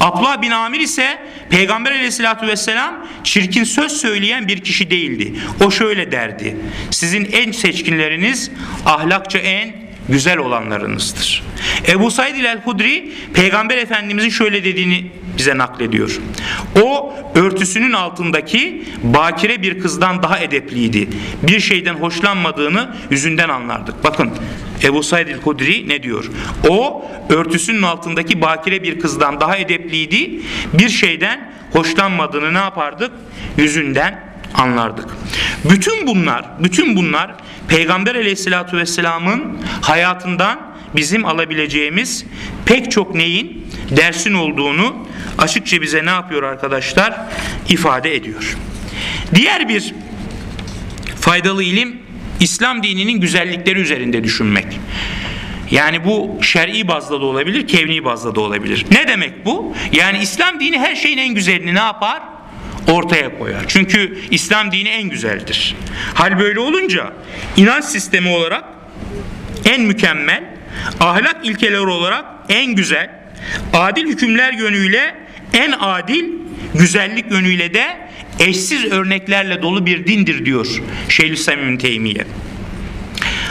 Abla bin Amir ise Peygamber aleyhissalatü vesselam çirkin söz söyleyen bir kişi değildi. O şöyle derdi. Sizin en seçkinleriniz ahlakça en güzel olanlarınızdır. Ebu Said el-Hudri Peygamber Efendimizin şöyle dediğini bize naklediyor. O örtüsünün altındaki bakire bir kızdan daha edepliydi. Bir şeyden hoşlanmadığını yüzünden anlardık. Bakın Ebu Said el-Hudri ne diyor? O örtüsünün altındaki bakire bir kızdan daha edepliydi. Bir şeyden hoşlanmadığını ne yapardık? Yüzünden anlardık. Bütün bunlar, bütün bunlar Peygamber Aleyhisselatü vesselamın hayatından bizim alabileceğimiz pek çok neyin dersin olduğunu açıkça bize ne yapıyor arkadaşlar? ifade ediyor. Diğer bir faydalı ilim İslam dininin güzellikleri üzerinde düşünmek. Yani bu şer'i bazda da olabilir, kevni bazda da olabilir. Ne demek bu? Yani İslam dini her şeyin en güzelini ne yapar? Ortaya koyar. Çünkü İslam dini en güzeldir. Hal böyle olunca inanç sistemi olarak en mükemmel, ahlak ilkeleri olarak en güzel, adil hükümler yönüyle en adil, güzellik yönüyle de eşsiz örneklerle dolu bir dindir diyor Şeyhülislam Teymiye.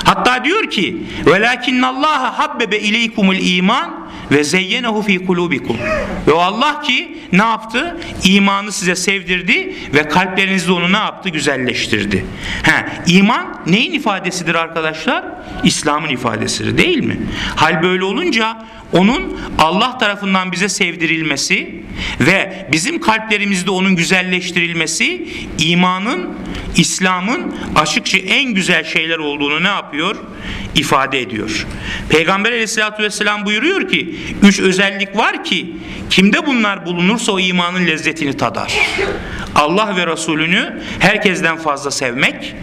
Hatta diyor ki: "Velakinnallaha habbebe ileykumul iman ve zeyyenehu fi kulubikum. Ve Allah ki ne yaptı? İmanı size sevdirdi ve kalplerinizde onu ne yaptı? Güzelleştirdi. He, iman neyin ifadesidir arkadaşlar? İslam'ın ifadesidir değil mi? Hal böyle olunca onun Allah tarafından bize sevdirilmesi ve bizim kalplerimizde onun güzelleştirilmesi imanın, İslam'ın açıkça en güzel şeyler olduğunu ne yapıyor? ifade ediyor. Peygamber aleyhissalatü vesselam buyuruyor ki üç özellik var ki kimde bunlar bulunursa o imanın lezzetini tadar. Allah ve Resulünü herkesten fazla sevmek,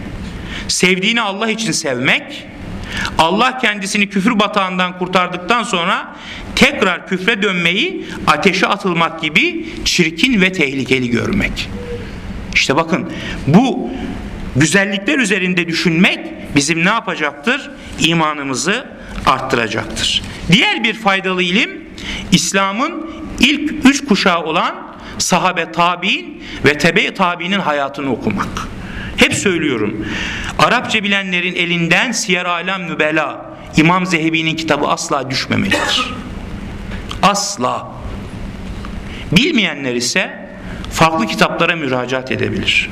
sevdiğini Allah için sevmek, Allah kendisini küfür batağından kurtardıktan sonra tekrar küfre dönmeyi ateşe atılmak gibi çirkin ve tehlikeli görmek. İşte bakın bu güzellikler üzerinde düşünmek bizim ne yapacaktır? İmanımızı arttıracaktır. Diğer bir faydalı ilim İslam'ın ilk üç kuşağı olan sahabe tabi'in ve tebe tabi'nin hayatını okumak. Hep söylüyorum. Arapça bilenlerin elinden Siyer Alem Nübela İmam Zehebi'nin kitabı asla düşmemelidir. Asla. Bilmeyenler ise farklı kitaplara müracaat edebilir.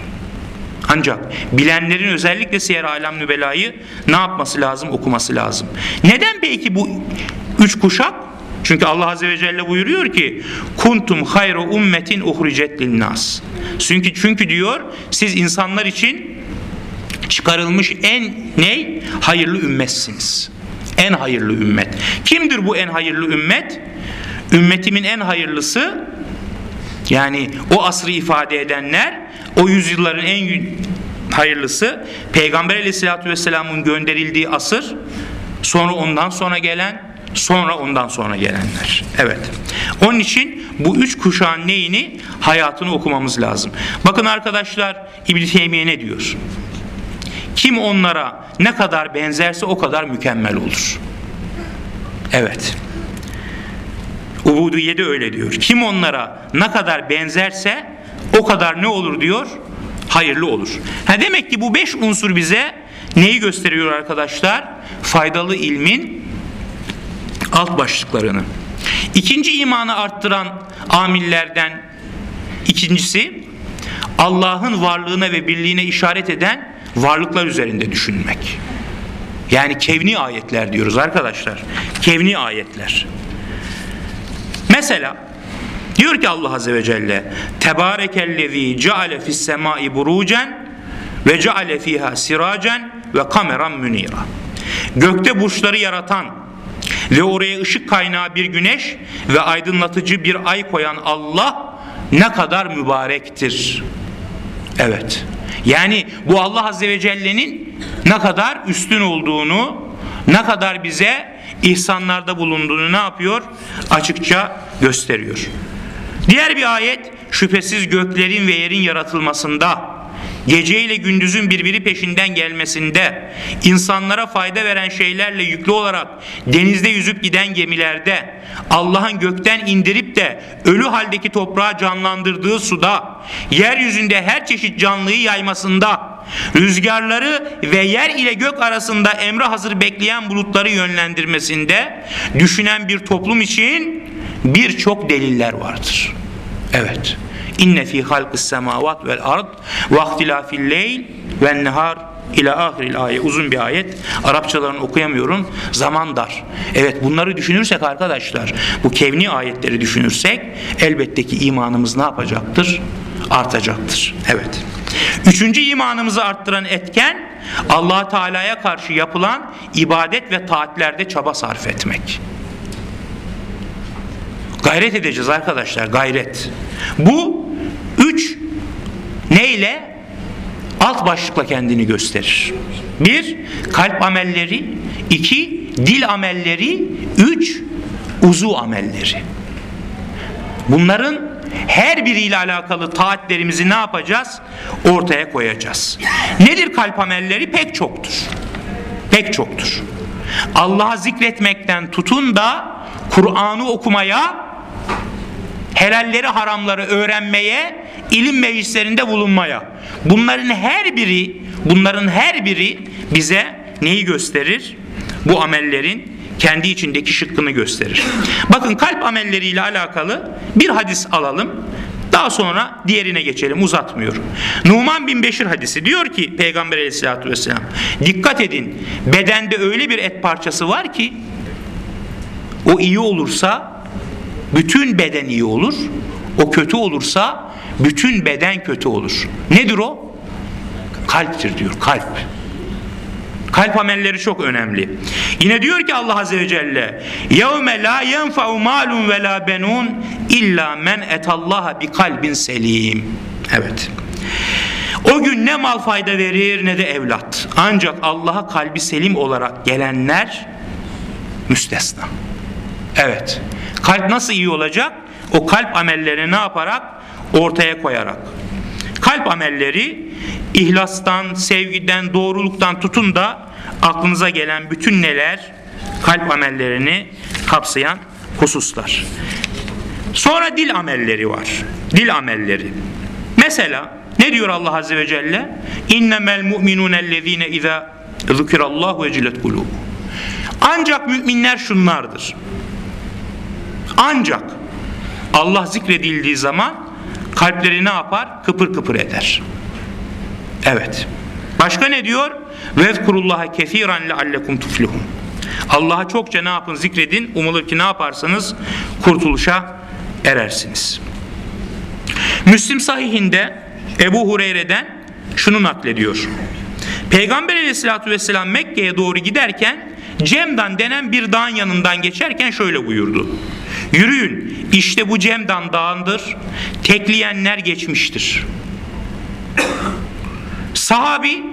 Ancak bilenlerin özellikle Siyer Alem Nübela'yı ne yapması lazım? Okuması lazım. Neden belki bu üç kuşak? Çünkü Allah Azze ve Celle buyuruyor ki kuntum hayru ummetin uhricet nas. Çünkü çünkü diyor siz insanlar için çıkarılmış en ne? Hayırlı ümmetsiniz. En hayırlı ümmet. Kimdir bu en hayırlı ümmet? Ümmetimin en hayırlısı yani o asrı ifade edenler o yüzyılların en hayırlısı Peygamber aleyhissalatü vesselamın gönderildiği asır sonra ondan sonra gelen sonra ondan sonra gelenler. Evet. Onun için bu üç kuşağın neyini hayatını okumamız lazım. Bakın arkadaşlar İbn Teymiye ne diyor? Kim onlara ne kadar benzerse o kadar mükemmel olur. Evet. Ubudiye de öyle diyor. Kim onlara ne kadar benzerse o kadar ne olur diyor? Hayırlı olur. Ha demek ki bu beş unsur bize neyi gösteriyor arkadaşlar? Faydalı ilmin alt başlıklarını. İkinci imanı arttıran amillerden ikincisi Allah'ın varlığına ve birliğine işaret eden varlıklar üzerinde düşünmek. Yani kevni ayetler diyoruz arkadaşlar. Kevni ayetler. Mesela diyor ki Allah Azze ve Celle Tebarekellezi ceale fis semai burucen ve ceale fiha siracen ve kameran münira. Gökte burçları yaratan ve oraya ışık kaynağı bir güneş ve aydınlatıcı bir ay koyan Allah ne kadar mübarektir. Evet. Yani bu Allah Azze ve Celle'nin ne kadar üstün olduğunu, ne kadar bize ihsanlarda bulunduğunu ne yapıyor? Açıkça gösteriyor. Diğer bir ayet şüphesiz göklerin ve yerin yaratılmasında gece ile gündüzün birbiri peşinden gelmesinde, insanlara fayda veren şeylerle yüklü olarak denizde yüzüp giden gemilerde, Allah'ın gökten indirip de ölü haldeki toprağı canlandırdığı suda, yeryüzünde her çeşit canlıyı yaymasında, rüzgarları ve yer ile gök arasında emre hazır bekleyen bulutları yönlendirmesinde düşünen bir toplum için birçok deliller vardır. Evet. İnne fi halqis semavat vel ard ve ihtilafil leyl ve nehar ila ahiril ayet uzun bir ayet. Arapçalarını okuyamıyorum. Zaman dar. Evet bunları düşünürsek arkadaşlar bu kevni ayetleri düşünürsek elbette ki imanımız ne yapacaktır? Artacaktır. Evet. Üçüncü imanımızı arttıran etken allah Teala'ya karşı yapılan ibadet ve taatlerde çaba sarf etmek gayret edeceğiz arkadaşlar gayret bu üç neyle alt başlıkla kendini gösterir. Bir, kalp amelleri. iki dil amelleri. Üç, uzu amelleri. Bunların her biriyle alakalı taatlerimizi ne yapacağız? Ortaya koyacağız. Nedir kalp amelleri? Pek çoktur. Pek çoktur. Allah'a zikretmekten tutun da Kur'an'ı okumaya, helalleri haramları öğrenmeye, ilim meclislerinde bulunmaya. Bunların her biri, bunların her biri bize neyi gösterir? Bu amellerin kendi içindeki şıkkını gösterir. Bakın kalp amelleriyle alakalı bir hadis alalım. Daha sonra diğerine geçelim uzatmıyorum. Numan bin Beşir hadisi diyor ki Peygamber aleyhissalatü vesselam dikkat edin bedende öyle bir et parçası var ki o iyi olursa bütün beden iyi olur. O kötü olursa bütün beden kötü olur. Nedir o? Kalptir diyor kalp. Kalp amelleri çok önemli. Yine diyor ki Allah Azze ve Celle يَوْمَ لَا يَنْفَعُ مَالٌ وَلَا بَنُونَ اِلَّا مَنْ اَتَ bi kalbin selim. Evet. O gün ne mal fayda verir ne de evlat. Ancak Allah'a kalbi selim olarak gelenler müstesna. Evet. Kalp nasıl iyi olacak? O kalp amellerini ne yaparak? Ortaya koyarak. Kalp amelleri ihlastan, sevgiden, doğruluktan tutun da aklınıza gelen bütün neler kalp amellerini kapsayan hususlar. Sonra dil amelleri var. Dil amelleri. Mesela ne diyor Allah Azze ve Celle? İnnemel mu'minun ellezine izâ zükirallahu vecilet kulubu. Ancak müminler şunlardır. Ancak Allah zikredildiği zaman kalpleri ne yapar? Kıpır kıpır eder. Evet. Başka ne diyor? Vezkurullaha kesiran leallekum tuflihun. Allah'a çokça ne yapın zikredin. Umulur ki ne yaparsanız kurtuluşa erersiniz. Müslim sahihinde Ebu Hureyre'den şunu naklediyor. Peygamber aleyhissalatü vesselam Mekke'ye doğru giderken Cemdan denen bir dağın yanından geçerken şöyle buyurdu. Yürüyün işte bu Cemdan dağındır. Tekleyenler geçmiştir. Sahabi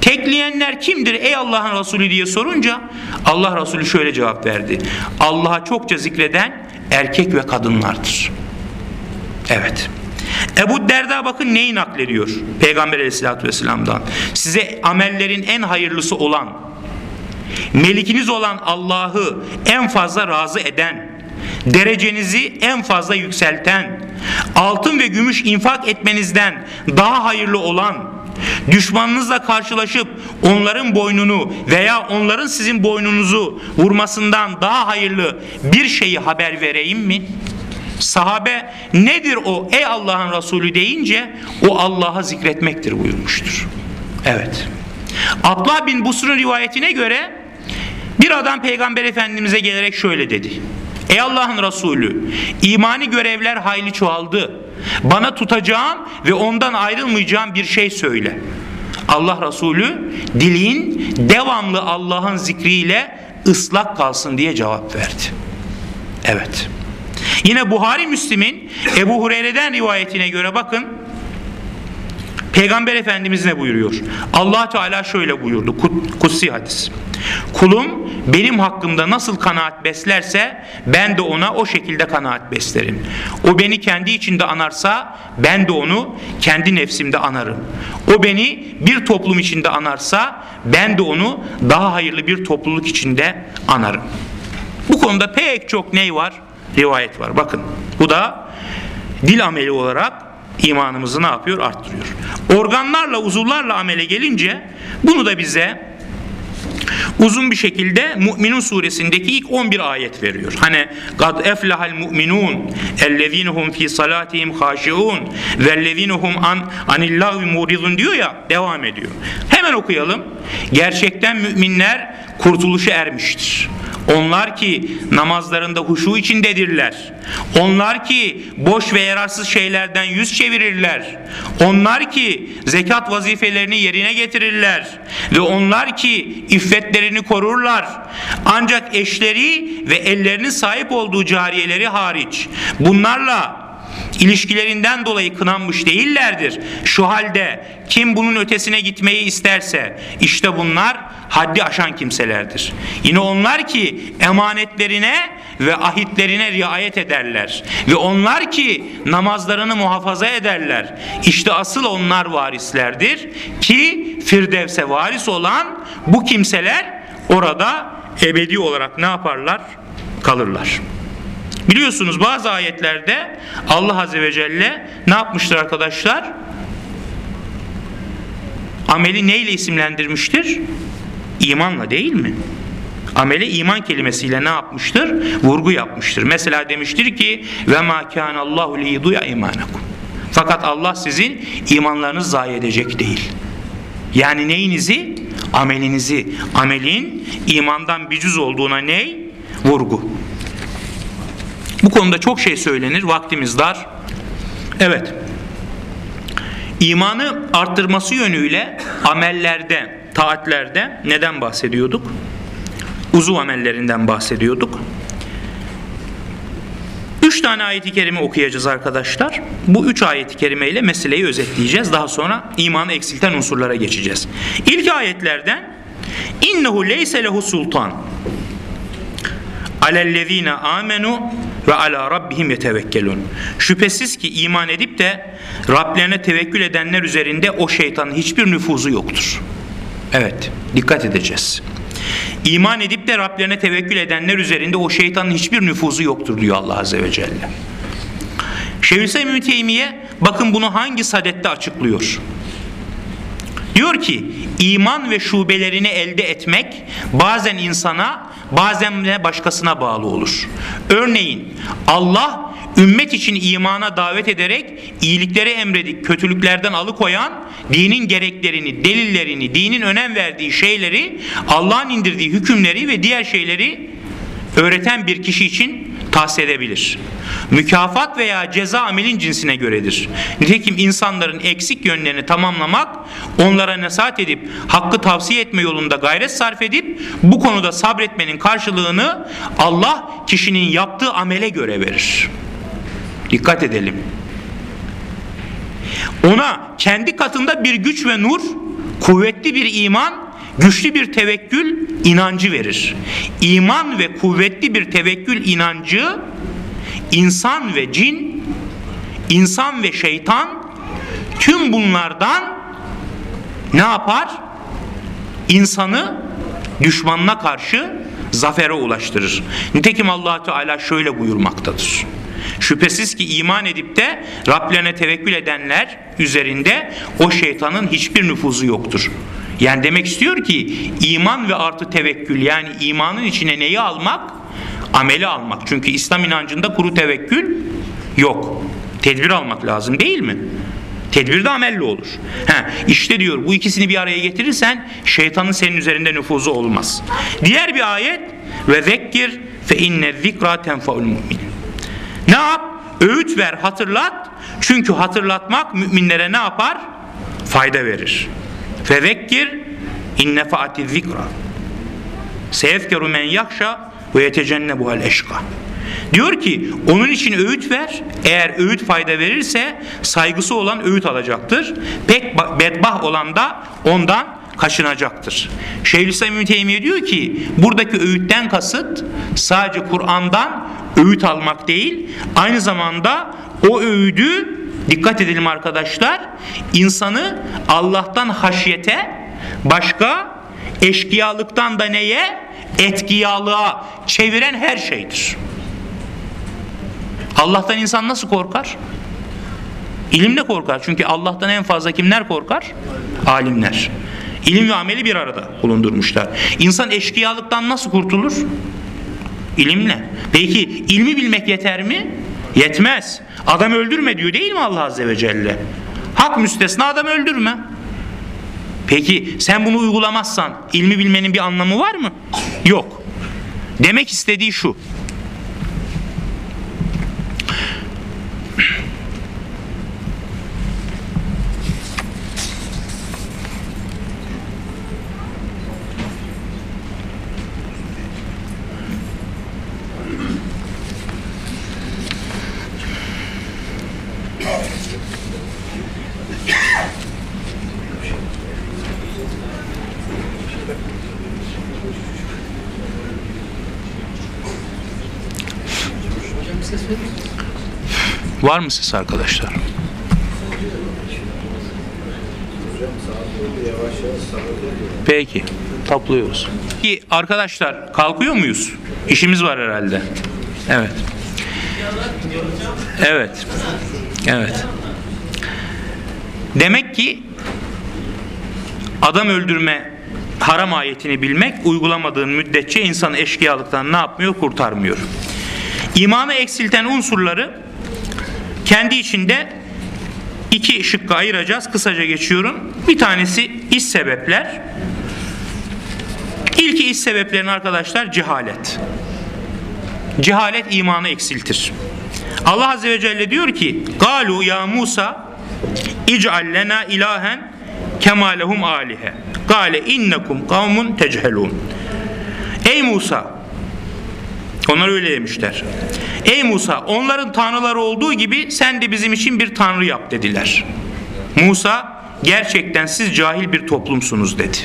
tekleyenler kimdir ey Allah'ın Resulü diye sorunca Allah Resulü şöyle cevap verdi. Allah'a çokça zikreden erkek ve kadınlardır. Evet. Ebu Derda bakın neyi naklediyor Peygamber aleyhissalatü vesselam'dan. Size amellerin en hayırlısı olan, melikiniz olan Allah'ı en fazla razı eden, derecenizi en fazla yükselten, altın ve gümüş infak etmenizden daha hayırlı olan, düşmanınızla karşılaşıp onların boynunu veya onların sizin boynunuzu vurmasından daha hayırlı bir şeyi haber vereyim mi? Sahabe nedir o ey Allah'ın Resulü deyince o Allah'a zikretmektir buyurmuştur. Evet. Abdullah bin Busr'un rivayetine göre bir adam peygamber efendimize gelerek şöyle dedi. Ey Allah'ın Resulü imani görevler hayli çoğaldı. Bana tutacağım ve ondan ayrılmayacağım bir şey söyle. Allah Resulü dilin devamlı Allah'ın zikriyle ıslak kalsın diye cevap verdi. Evet. Yine Buhari Müslim'in Ebu Hureyre'den rivayetine göre bakın Peygamber Efendimiz ne buyuruyor? allah Teala şöyle buyurdu. Kutsi hadis. Kulum benim hakkımda nasıl kanaat beslerse ben de ona o şekilde kanaat beslerim. O beni kendi içinde anarsa ben de onu kendi nefsimde anarım. O beni bir toplum içinde anarsa ben de onu daha hayırlı bir topluluk içinde anarım. Bu konuda pek çok ney var? Rivayet var. Bakın bu da dil ameli olarak imanımızı ne yapıyor? Arttırıyor. Organlarla, uzuvlarla amele gelince bunu da bize uzun bir şekilde Müminun suresindeki ilk 11 ayet veriyor. Hani kad eflahal mu'minun ellezinhum fi salatihim haşiun vellezinhum an anillahvi muridun diyor ya devam ediyor. Hemen okuyalım. Gerçekten müminler kurtuluşa ermiştir. Onlar ki namazlarında huşu içindedirler. Onlar ki boş ve yararsız şeylerden yüz çevirirler. Onlar ki zekat vazifelerini yerine getirirler. Ve onlar ki iffetlerini korurlar. Ancak eşleri ve ellerinin sahip olduğu cariyeleri hariç bunlarla ilişkilerinden dolayı kınanmış değillerdir. Şu halde kim bunun ötesine gitmeyi isterse işte bunlar haddi aşan kimselerdir. Yine onlar ki emanetlerine ve ahitlerine riayet ederler ve onlar ki namazlarını muhafaza ederler. İşte asıl onlar varislerdir ki Firdevs'e varis olan bu kimseler orada ebedi olarak ne yaparlar? Kalırlar. Biliyorsunuz bazı ayetlerde Allah Azze ve Celle ne yapmıştır arkadaşlar? Ameli neyle isimlendirmiştir? İmanla değil mi? Amele iman kelimesiyle ne yapmıştır? Vurgu yapmıştır. Mesela demiştir ki ve ma kana Allahu liyuduya imanakum. Fakat Allah sizin imanlarınızı zayi edecek değil. Yani neyinizi? Amelinizi. Amelin imandan bir cüz olduğuna ney? Vurgu. Bu konuda çok şey söylenir. Vaktimiz dar. Evet. İmanı arttırması yönüyle amellerde, taatlerde neden bahsediyorduk? Uzuv amellerinden bahsediyorduk. Üç tane ayeti kerime okuyacağız arkadaşlar. Bu üç ayeti kerime ile meseleyi özetleyeceğiz. Daha sonra imanı eksilten unsurlara geçeceğiz. İlk ayetlerden innehu leyse lehu sultan alellezine amenu ve ala rabbihim yetevekkelun. Şüphesiz ki iman edip de Rablerine tevekkül edenler üzerinde o şeytanın hiçbir nüfuzu yoktur. Evet, dikkat edeceğiz. İman edip de Rablerine tevekkül edenler üzerinde o şeytanın hiçbir nüfuzu yoktur diyor Allah Azze ve Celle. Şeyhülislam Teymiye bakın bunu hangi sadette açıklıyor? Diyor ki iman ve şubelerini elde etmek bazen insana bazen de başkasına bağlı olur. Örneğin Allah ümmet için imana davet ederek iyilikleri emredip kötülüklerden alıkoyan dinin gereklerini, delillerini, dinin önem verdiği şeyleri, Allah'ın indirdiği hükümleri ve diğer şeyleri öğreten bir kişi için tahsis edebilir. Mükafat veya ceza amelin cinsine göredir. Nitekim insanların eksik yönlerini tamamlamak, onlara nasihat edip hakkı tavsiye etme yolunda gayret sarf edip bu konuda sabretmenin karşılığını Allah kişinin yaptığı amele göre verir. Dikkat edelim. Ona kendi katında bir güç ve nur, kuvvetli bir iman, güçlü bir tevekkül inancı verir. İman ve kuvvetli bir tevekkül inancı insan ve cin, insan ve şeytan tüm bunlardan ne yapar? İnsanı düşmanına karşı zafere ulaştırır. Nitekim allah Teala şöyle buyurmaktadır. Şüphesiz ki iman edip de Rablerine tevekkül edenler üzerinde o şeytanın hiçbir nüfuzu yoktur. Yani demek istiyor ki iman ve artı tevekkül yani imanın içine neyi almak? Ameli almak. Çünkü İslam inancında kuru tevekkül yok. Tedbir almak lazım değil mi? Tedbir de amelle olur. He, işte diyor bu ikisini bir araya getirirsen şeytanın senin üzerinde nüfuzu olmaz. Diğer bir ayet ve zekkir fe inne zikra tenfaul mu'min. Ne yap? Öğüt ver, hatırlat. Çünkü hatırlatmak müminlere ne yapar? Fayda verir. Fezekkir inne faati zikra. Seyefkeru men yakşa ve yetecennebu el eşka. Diyor ki onun için öğüt ver. Eğer öğüt fayda verirse saygısı olan öğüt alacaktır. Pek bedbah olan da ondan kaçınacaktır. Şeyhülislam İbn Teymiye diyor ki buradaki öğütten kasıt sadece Kur'an'dan öğüt almak değil, aynı zamanda o öğüdü dikkat edelim arkadaşlar, insanı Allah'tan haşyete, başka eşkıyalıktan da neye? Etkiyalığa çeviren her şeydir. Allah'tan insan nasıl korkar? İlimle korkar. Çünkü Allah'tan en fazla kimler korkar? Alimler. İlim ve ameli bir arada bulundurmuşlar. İnsan eşkıyalıktan nasıl kurtulur? İlimle. Peki ilmi bilmek yeter mi? Yetmez. Adam öldürme diyor değil mi Allah Azze ve Celle? Hak müstesna adam öldürme. Peki sen bunu uygulamazsan ilmi bilmenin bir anlamı var mı? Yok. Demek istediği şu. Var mı ses arkadaşlar? Peki. Topluyoruz. Peki arkadaşlar kalkıyor muyuz? İşimiz var herhalde. Evet. Evet. Evet. Demek ki adam öldürme haram ayetini bilmek uygulamadığın müddetçe insan eşkıyalıktan ne yapmıyor? Kurtarmıyor. İmanı eksilten unsurları kendi içinde iki şıkka ayıracağız. Kısaca geçiyorum. Bir tanesi iş sebepler. İlki iş sebeplerin arkadaşlar cehalet. Cehalet imanı eksiltir. Allah Azze ve Celle diyor ki Galu ya Musa ic'al lena ilahen kemalehum alihe. Gale innekum kavmun tecelun. Ey Musa onlar öyle demişler. Ey Musa onların tanrıları olduğu gibi sen de bizim için bir tanrı yap dediler. Musa gerçekten siz cahil bir toplumsunuz dedi.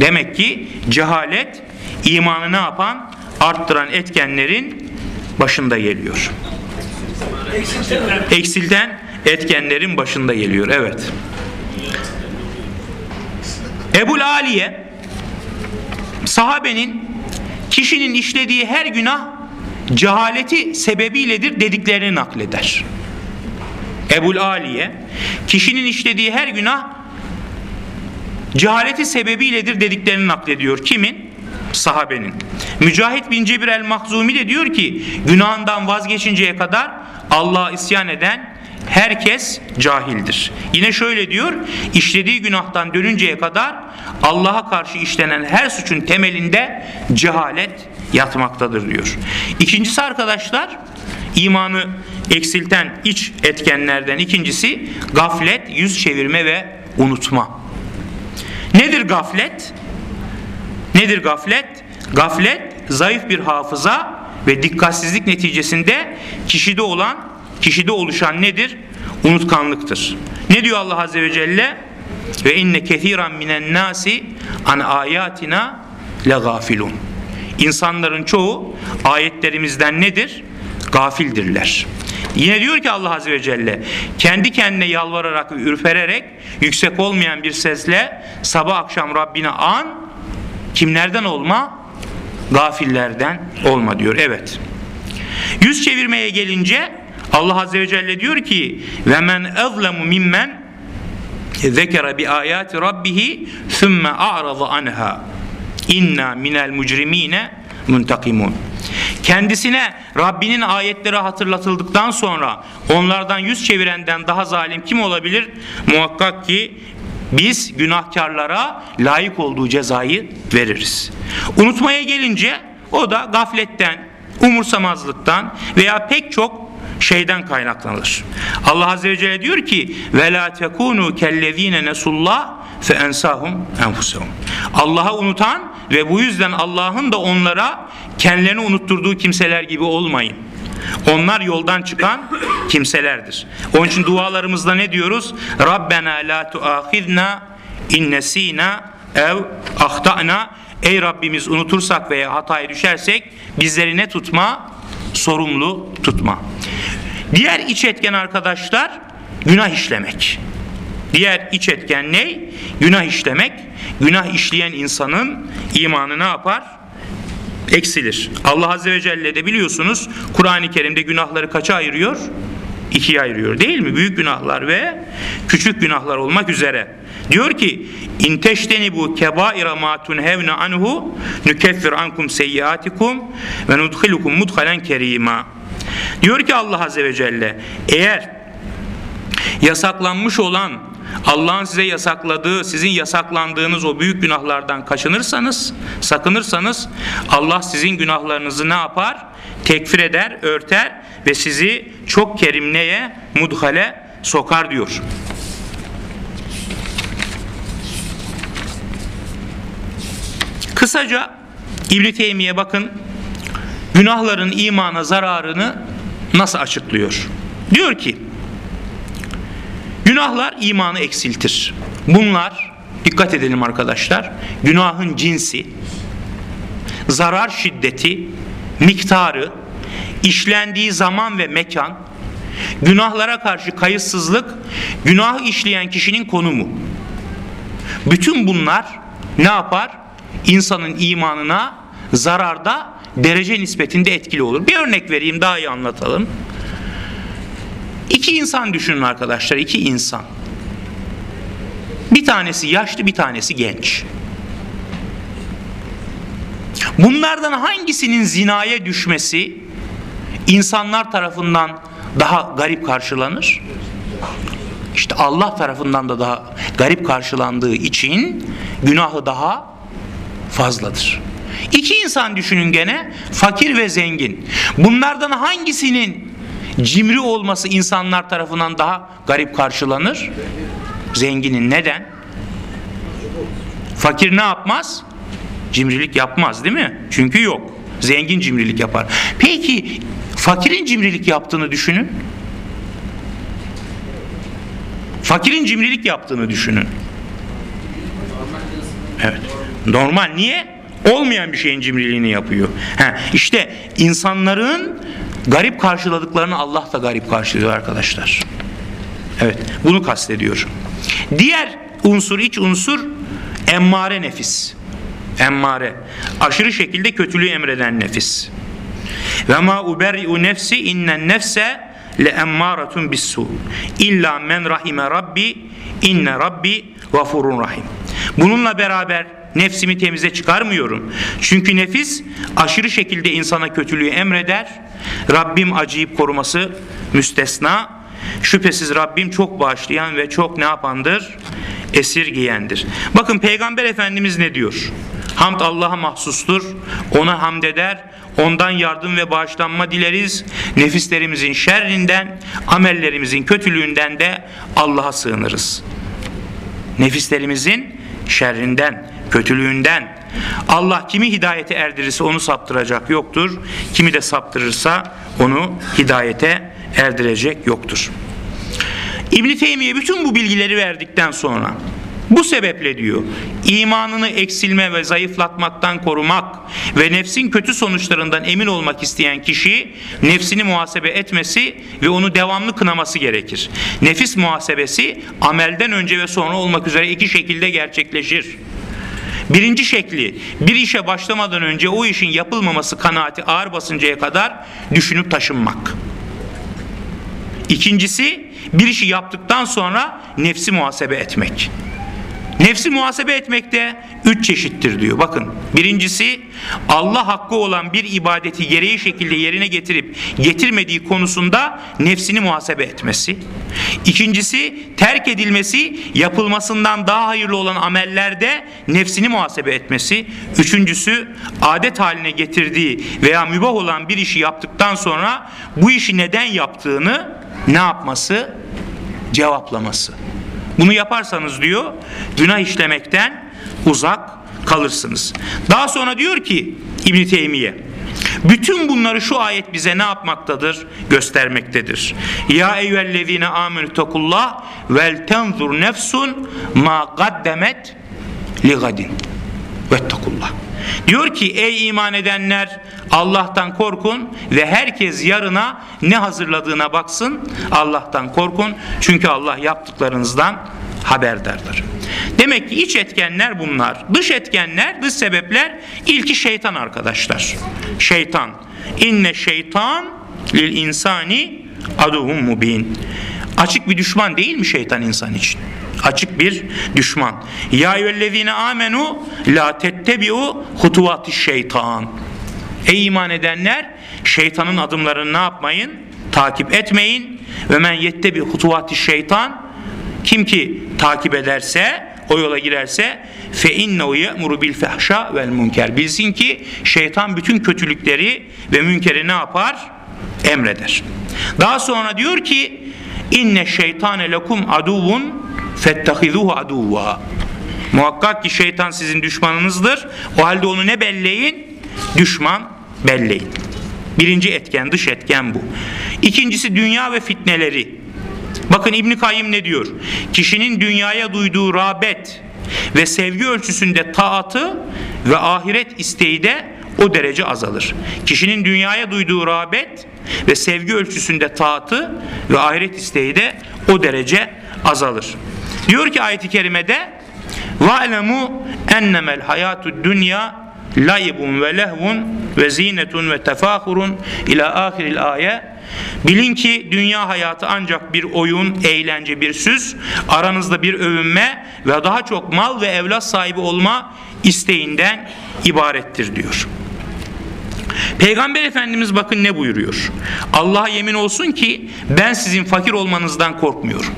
Demek ki cehalet imanı ne yapan? Arttıran etkenlerin başında geliyor. Eksilten etkenlerin başında geliyor. Evet. Ebul Aliye sahabenin kişinin işlediği her günah cehaleti sebebiyledir dediklerini nakleder. Ebul Aliye kişinin işlediği her günah cehaleti sebebiyledir dediklerini naklediyor. Kimin? Sahabenin. Mücahit bin Cebir el-Mahzumi de diyor ki günahından vazgeçinceye kadar Allah'a isyan eden herkes cahildir. Yine şöyle diyor, işlediği günahtan dönünceye kadar Allah'a karşı işlenen her suçun temelinde cehalet yatmaktadır diyor. İkincisi arkadaşlar imanı eksilten iç etkenlerden ikincisi gaflet, yüz çevirme ve unutma. Nedir gaflet? Nedir gaflet? Gaflet zayıf bir hafıza ve dikkatsizlik neticesinde kişide olan, kişide oluşan nedir? Unutkanlıktır. Ne diyor Allah Azze ve Celle? Ve inne kethiran minen nasi an ayatina le gafilun. İnsanların çoğu ayetlerimizden nedir? Gafildirler. Yine diyor ki Allah Azze ve Celle kendi kendine yalvararak ve ürpererek yüksek olmayan bir sesle sabah akşam Rabbine an kimlerden olma? Gafillerden olma diyor. Evet. Yüz çevirmeye gelince Allah Azze ve Celle diyor ki ve men ezlemu mimmen zekere bi ayati rabbihi thumme a'rada anha inna minel mujrimine muntakimun kendisine Rabbinin ayetleri hatırlatıldıktan sonra onlardan yüz çevirenden daha zalim kim olabilir? Muhakkak ki biz günahkarlara layık olduğu cezayı veririz. Unutmaya gelince o da gafletten, umursamazlıktan veya pek çok şeyden kaynaklanır. Allah Azze ve Celle diyor ki la tekunu kellezine nesullah fe ensahum enfusahum. Allah'ı unutan ve bu yüzden Allah'ın da onlara kendilerini unutturduğu kimseler gibi olmayın. Onlar yoldan çıkan kimselerdir. Onun için dualarımızda ne diyoruz? Rabbena la tuahidna innesina ev ahtana Ey Rabbimiz unutursak veya hataya düşersek bizleri ne tutma? Sorumlu tutma. Diğer iç etken arkadaşlar günah işlemek. Diğer iç etken ne? Günah işlemek. Günah işleyen insanın imanı ne yapar? Eksilir. Allah Azze ve Celle de biliyorsunuz Kur'an-ı Kerim'de günahları kaça ayırıyor? İkiye ayırıyor değil mi? Büyük günahlar ve küçük günahlar olmak üzere. Diyor ki İnteşteni bu kebaira ma tunhevne anhu nükeffir ankum seyyiatikum ve nudkhilukum mudhalen kerima. Diyor ki Allah Azze ve Celle eğer yasaklanmış olan Allah'ın size yasakladığı, sizin yasaklandığınız o büyük günahlardan kaçınırsanız, sakınırsanız Allah sizin günahlarınızı ne yapar? Tekfir eder, örter ve sizi çok kerimneye, mudhale sokar diyor. Kısaca İbn Teymiye bakın günahların imana zararını nasıl açıklıyor? Diyor ki günahlar imanı eksiltir. Bunlar dikkat edelim arkadaşlar. Günahın cinsi, zarar şiddeti, miktarı, işlendiği zaman ve mekan, günahlara karşı kayıtsızlık, günah işleyen kişinin konumu. Bütün bunlar ne yapar? İnsanın imanına zararda derece nispetinde etkili olur. Bir örnek vereyim daha iyi anlatalım. İki insan düşünün arkadaşlar, iki insan. Bir tanesi yaşlı, bir tanesi genç. Bunlardan hangisinin zinaya düşmesi insanlar tarafından daha garip karşılanır? İşte Allah tarafından da daha garip karşılandığı için günahı daha fazladır. İki insan düşünün gene fakir ve zengin. Bunlardan hangisinin cimri olması insanlar tarafından daha garip karşılanır? Zenginin neden? Fakir ne yapmaz? Cimrilik yapmaz değil mi? Çünkü yok. Zengin cimrilik yapar. Peki fakirin cimrilik yaptığını düşünün. Fakirin cimrilik yaptığını düşünün. Evet. Normal. Niye? Olmayan bir şeyin cimriliğini yapıyor. Ha, işte insanların garip karşıladıklarını Allah da garip karşılıyor arkadaşlar. Evet. Bunu kastediyor. Diğer unsur, iç unsur emmare nefis. Emmare. Aşırı şekilde kötülüğü emreden nefis. Ve ma uberri'u nefsi innen nefse le emmâratun bissu. İlla men rahime rabbi inne rabbi gafurun rahim. Bununla beraber nefsimi temize çıkarmıyorum. Çünkü nefis aşırı şekilde insana kötülüğü emreder. Rabbim acıyıp koruması müstesna şüphesiz Rabbim çok bağışlayan ve çok ne yapandır? Esirgiyendir. Bakın Peygamber Efendimiz ne diyor? Hamd Allah'a mahsustur. Ona hamd eder. Ondan yardım ve bağışlanma dileriz. Nefislerimizin şerrinden, amellerimizin kötülüğünden de Allah'a sığınırız. Nefislerimizin şerrinden, kötülüğünden. Allah kimi hidayete erdirirse onu saptıracak yoktur. Kimi de saptırırsa onu hidayete erdirecek yoktur. İbn Teymiye bütün bu bilgileri verdikten sonra bu sebeple diyor imanını eksilme ve zayıflatmaktan korumak ve nefsin kötü sonuçlarından emin olmak isteyen kişi nefsini muhasebe etmesi ve onu devamlı kınaması gerekir. Nefis muhasebesi amelden önce ve sonra olmak üzere iki şekilde gerçekleşir. Birinci şekli bir işe başlamadan önce o işin yapılmaması kanaati ağır basıncaya kadar düşünüp taşınmak. İkincisi bir işi yaptıktan sonra nefsi muhasebe etmek. Nefsi muhasebe etmekte üç çeşittir diyor. Bakın birincisi Allah hakkı olan bir ibadeti gereği şekilde yerine getirip getirmediği konusunda nefsini muhasebe etmesi. İkincisi terk edilmesi yapılmasından daha hayırlı olan amellerde nefsini muhasebe etmesi. Üçüncüsü adet haline getirdiği veya mübah olan bir işi yaptıktan sonra bu işi neden yaptığını ne yapması? Cevaplaması. Bunu yaparsanız diyor günah işlemekten uzak kalırsınız. Daha sonra diyor ki İbn Teymiye bütün bunları şu ayet bize ne yapmaktadır? Göstermektedir. Ya eyyühellezine amenü tekullah vel tenzur nefsun ma gaddemet li gadin. Vettekullah. Diyor ki ey iman edenler Allah'tan korkun ve herkes yarına ne hazırladığına baksın. Allah'tan korkun çünkü Allah yaptıklarınızdan haberdardır. Demek ki iç etkenler bunlar. Dış etkenler, dış sebepler ilki şeytan arkadaşlar. Şeytan. İnne şeytan lil insani aduvun mubin. Açık bir düşman değil mi şeytan insan için? Açık bir düşman. Ya eyyühellezine amenu la tettebi'u hutuvati şeytan. Ey iman edenler şeytanın adımlarını ne yapmayın? Takip etmeyin. Ve men yettebi hutuvati şeytan kim ki takip ederse o yola girerse fe innehu ye'muru bil fahşa vel münker. Bilsin ki şeytan bütün kötülükleri ve münkeri ne yapar? Emreder. Daha sonra diyor ki inne şeytane lekum aduvun fettehizuhu aduva. Muhakkak ki şeytan sizin düşmanınızdır. O halde onu ne belleyin? Düşman belleyin. Birinci etken, dış etken bu. İkincisi dünya ve fitneleri. Bakın İbn Kayyim ne diyor? Kişinin dünyaya duyduğu rağbet ve sevgi ölçüsünde taatı ve ahiret isteği de o derece azalır. Kişinin dünyaya duyduğu rağbet ve sevgi ölçüsünde taatı ve ahiret isteği de o derece azalır. Diyor ki ayet-i kerimede وَعْلَمُوا اَنَّمَا الْحَيَاتُ الدُّنْيَا laybun ve lehvun ve zinetun ve tefahurun ila ahiril ayet Bilin ki dünya hayatı ancak bir oyun, eğlence, bir süs, aranızda bir övünme ve daha çok mal ve evlat sahibi olma isteğinden ibarettir diyor. Peygamber Efendimiz bakın ne buyuruyor. Allah'a yemin olsun ki ben sizin fakir olmanızdan korkmuyorum.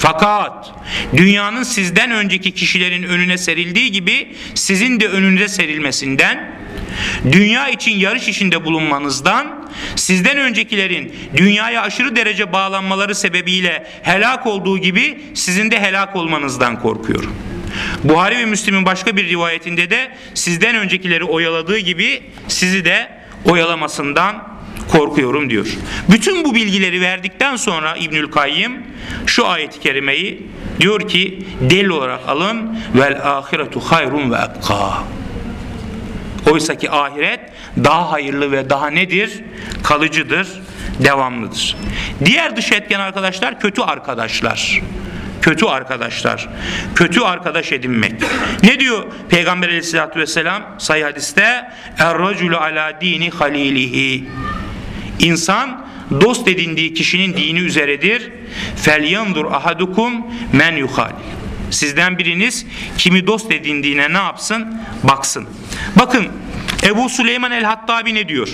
Fakat dünyanın sizden önceki kişilerin önüne serildiği gibi sizin de önünüze serilmesinden, dünya için yarış içinde bulunmanızdan, sizden öncekilerin dünyaya aşırı derece bağlanmaları sebebiyle helak olduğu gibi sizin de helak olmanızdan korkuyorum. Buhari ve Müslim'in başka bir rivayetinde de sizden öncekileri oyaladığı gibi sizi de oyalamasından korkuyorum diyor. Bütün bu bilgileri verdikten sonra İbnül Kayyim şu ayet-i kerimeyi diyor ki delil olarak alın vel ahiretu hayrun ve ebka. Oysa ki ahiret daha hayırlı ve daha nedir? Kalıcıdır, devamlıdır. Diğer dış etken arkadaşlar kötü arkadaşlar. Kötü arkadaşlar. Kötü arkadaş edinmek. Ne diyor Peygamber aleyhissalatü vesselam sayı hadiste? Er-raculu ala dini halilihi. İnsan dost edindiği kişinin dini üzeredir. Felyandur ahadukum men yuhalil. Sizden biriniz kimi dost edindiğine ne yapsın? Baksın. Bakın Ebu Süleyman el-Hattabi ne diyor?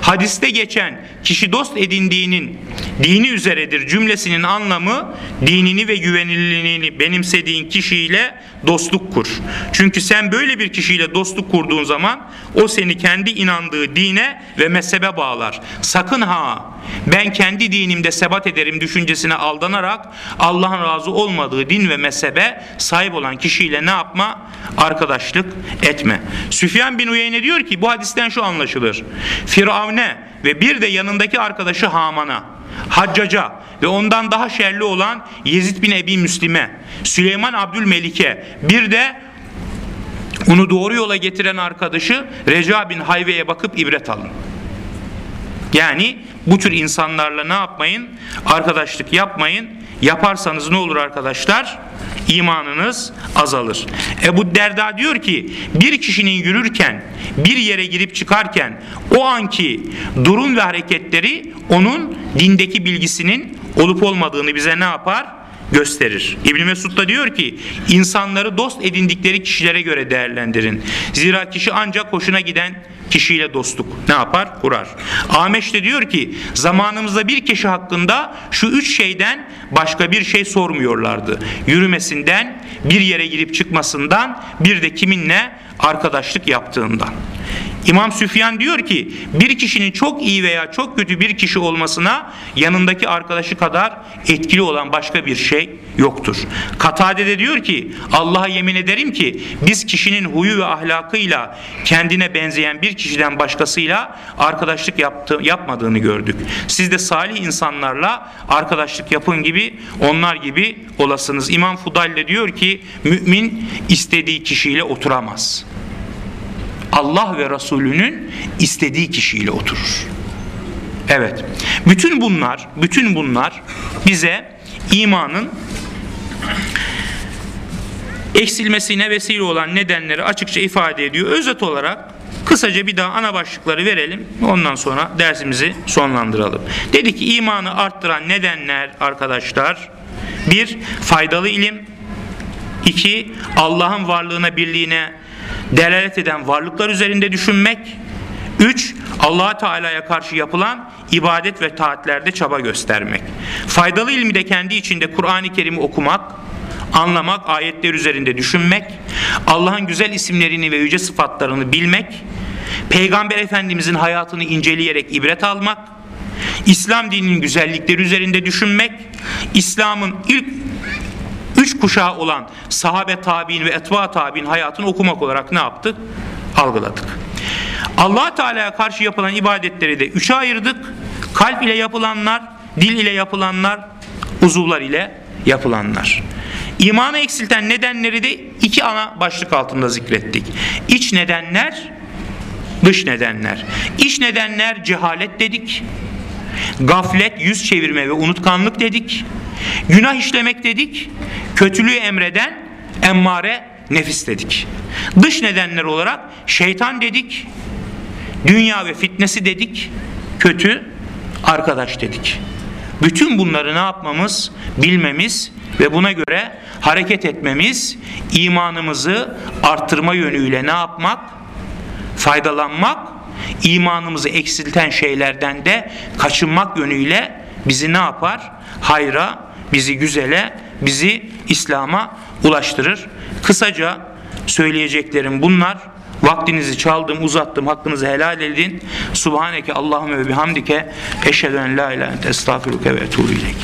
Hadiste geçen kişi dost edindiğinin dini üzeredir cümlesinin anlamı dinini ve güvenilirliğini benimsediğin kişiyle dostluk kur. Çünkü sen böyle bir kişiyle dostluk kurduğun zaman o seni kendi inandığı dine ve mezhebe bağlar. Sakın ha ben kendi dinimde sebat ederim düşüncesine aldanarak Allah'ın razı olmadığı din ve mezhebe sahip olan kişiyle ne yapma? Arkadaşlık etme. Süfyan bin Uyeyne diyor ki bu hadisten şu anlaşılır. Firavne ve bir de yanındaki arkadaşı Haman'a Haccaca ve ondan daha şerli olan Yezid bin Ebi Müslim'e, Süleyman Abdülmelik'e, bir de onu doğru yola getiren arkadaşı Reca bin Hayve'ye bakıp ibret alın. Yani bu tür insanlarla ne yapmayın? Arkadaşlık yapmayın. Yaparsanız ne olur arkadaşlar? İmanınız azalır. Ebu Derda diyor ki bir kişinin yürürken bir yere girip çıkarken o anki durum ve hareketleri onun dindeki bilgisinin olup olmadığını bize ne yapar? Gösterir. İbn Mesud da diyor ki insanları dost edindikleri kişilere göre değerlendirin. Zira kişi ancak hoşuna giden kişiyle dostluk ne yapar? Kurar. Ameş de diyor ki zamanımızda bir kişi hakkında şu üç şeyden başka bir şey sormuyorlardı. Yürümesinden, bir yere girip çıkmasından, bir de kiminle arkadaşlık yaptığından. İmam Süfyan diyor ki bir kişinin çok iyi veya çok kötü bir kişi olmasına yanındaki arkadaşı kadar etkili olan başka bir şey yoktur. Katade de diyor ki Allah'a yemin ederim ki biz kişinin huyu ve ahlakıyla kendine benzeyen bir kişiden başkasıyla arkadaşlık yaptı, yapmadığını gördük. Siz de salih insanlarla arkadaşlık yapın gibi onlar gibi olasınız. İmam Fudal de diyor ki mümin istediği kişiyle oturamaz. Allah ve Resulünün istediği kişiyle oturur. Evet. Bütün bunlar, bütün bunlar bize imanın eksilmesine vesile olan nedenleri açıkça ifade ediyor. Özet olarak kısaca bir daha ana başlıkları verelim. Ondan sonra dersimizi sonlandıralım. Dedi ki imanı arttıran nedenler arkadaşlar. Bir, faydalı ilim. İki, Allah'ın varlığına, birliğine delalet eden varlıklar üzerinde düşünmek. 3. allah Teala'ya karşı yapılan ibadet ve taatlerde çaba göstermek. Faydalı ilmi de kendi içinde Kur'an-ı Kerim'i okumak, anlamak, ayetler üzerinde düşünmek, Allah'ın güzel isimlerini ve yüce sıfatlarını bilmek, Peygamber Efendimizin hayatını inceleyerek ibret almak, İslam dininin güzellikleri üzerinde düşünmek, İslam'ın ilk üç kuşağı olan sahabe tabi'in ve etva tabi'in hayatını okumak olarak ne yaptık? Algıladık. allah Teala'ya karşı yapılan ibadetleri de üçe ayırdık. Kalp ile yapılanlar, dil ile yapılanlar, uzuvlar ile yapılanlar. İmanı eksilten nedenleri de iki ana başlık altında zikrettik. İç nedenler, dış nedenler. İç nedenler cehalet dedik. Gaflet, yüz çevirme ve unutkanlık dedik. Günah işlemek dedik. Kötülüğü emreden emmare nefis dedik. Dış nedenler olarak şeytan dedik. Dünya ve fitnesi dedik. Kötü arkadaş dedik. Bütün bunları ne yapmamız? Bilmemiz ve buna göre hareket etmemiz, imanımızı arttırma yönüyle ne yapmak? Faydalanmak, imanımızı eksilten şeylerden de kaçınmak yönüyle bizi ne yapar? Hayra, bizi güzele, bizi İslam'a ulaştırır. Kısaca söyleyeceklerim bunlar. Vaktinizi çaldım, uzattım. Hakkınızı helal edin. Subhaneke Allahümme ve bihamdike eşhedü en la ilahe estağfiruke ve etûbü ileyk.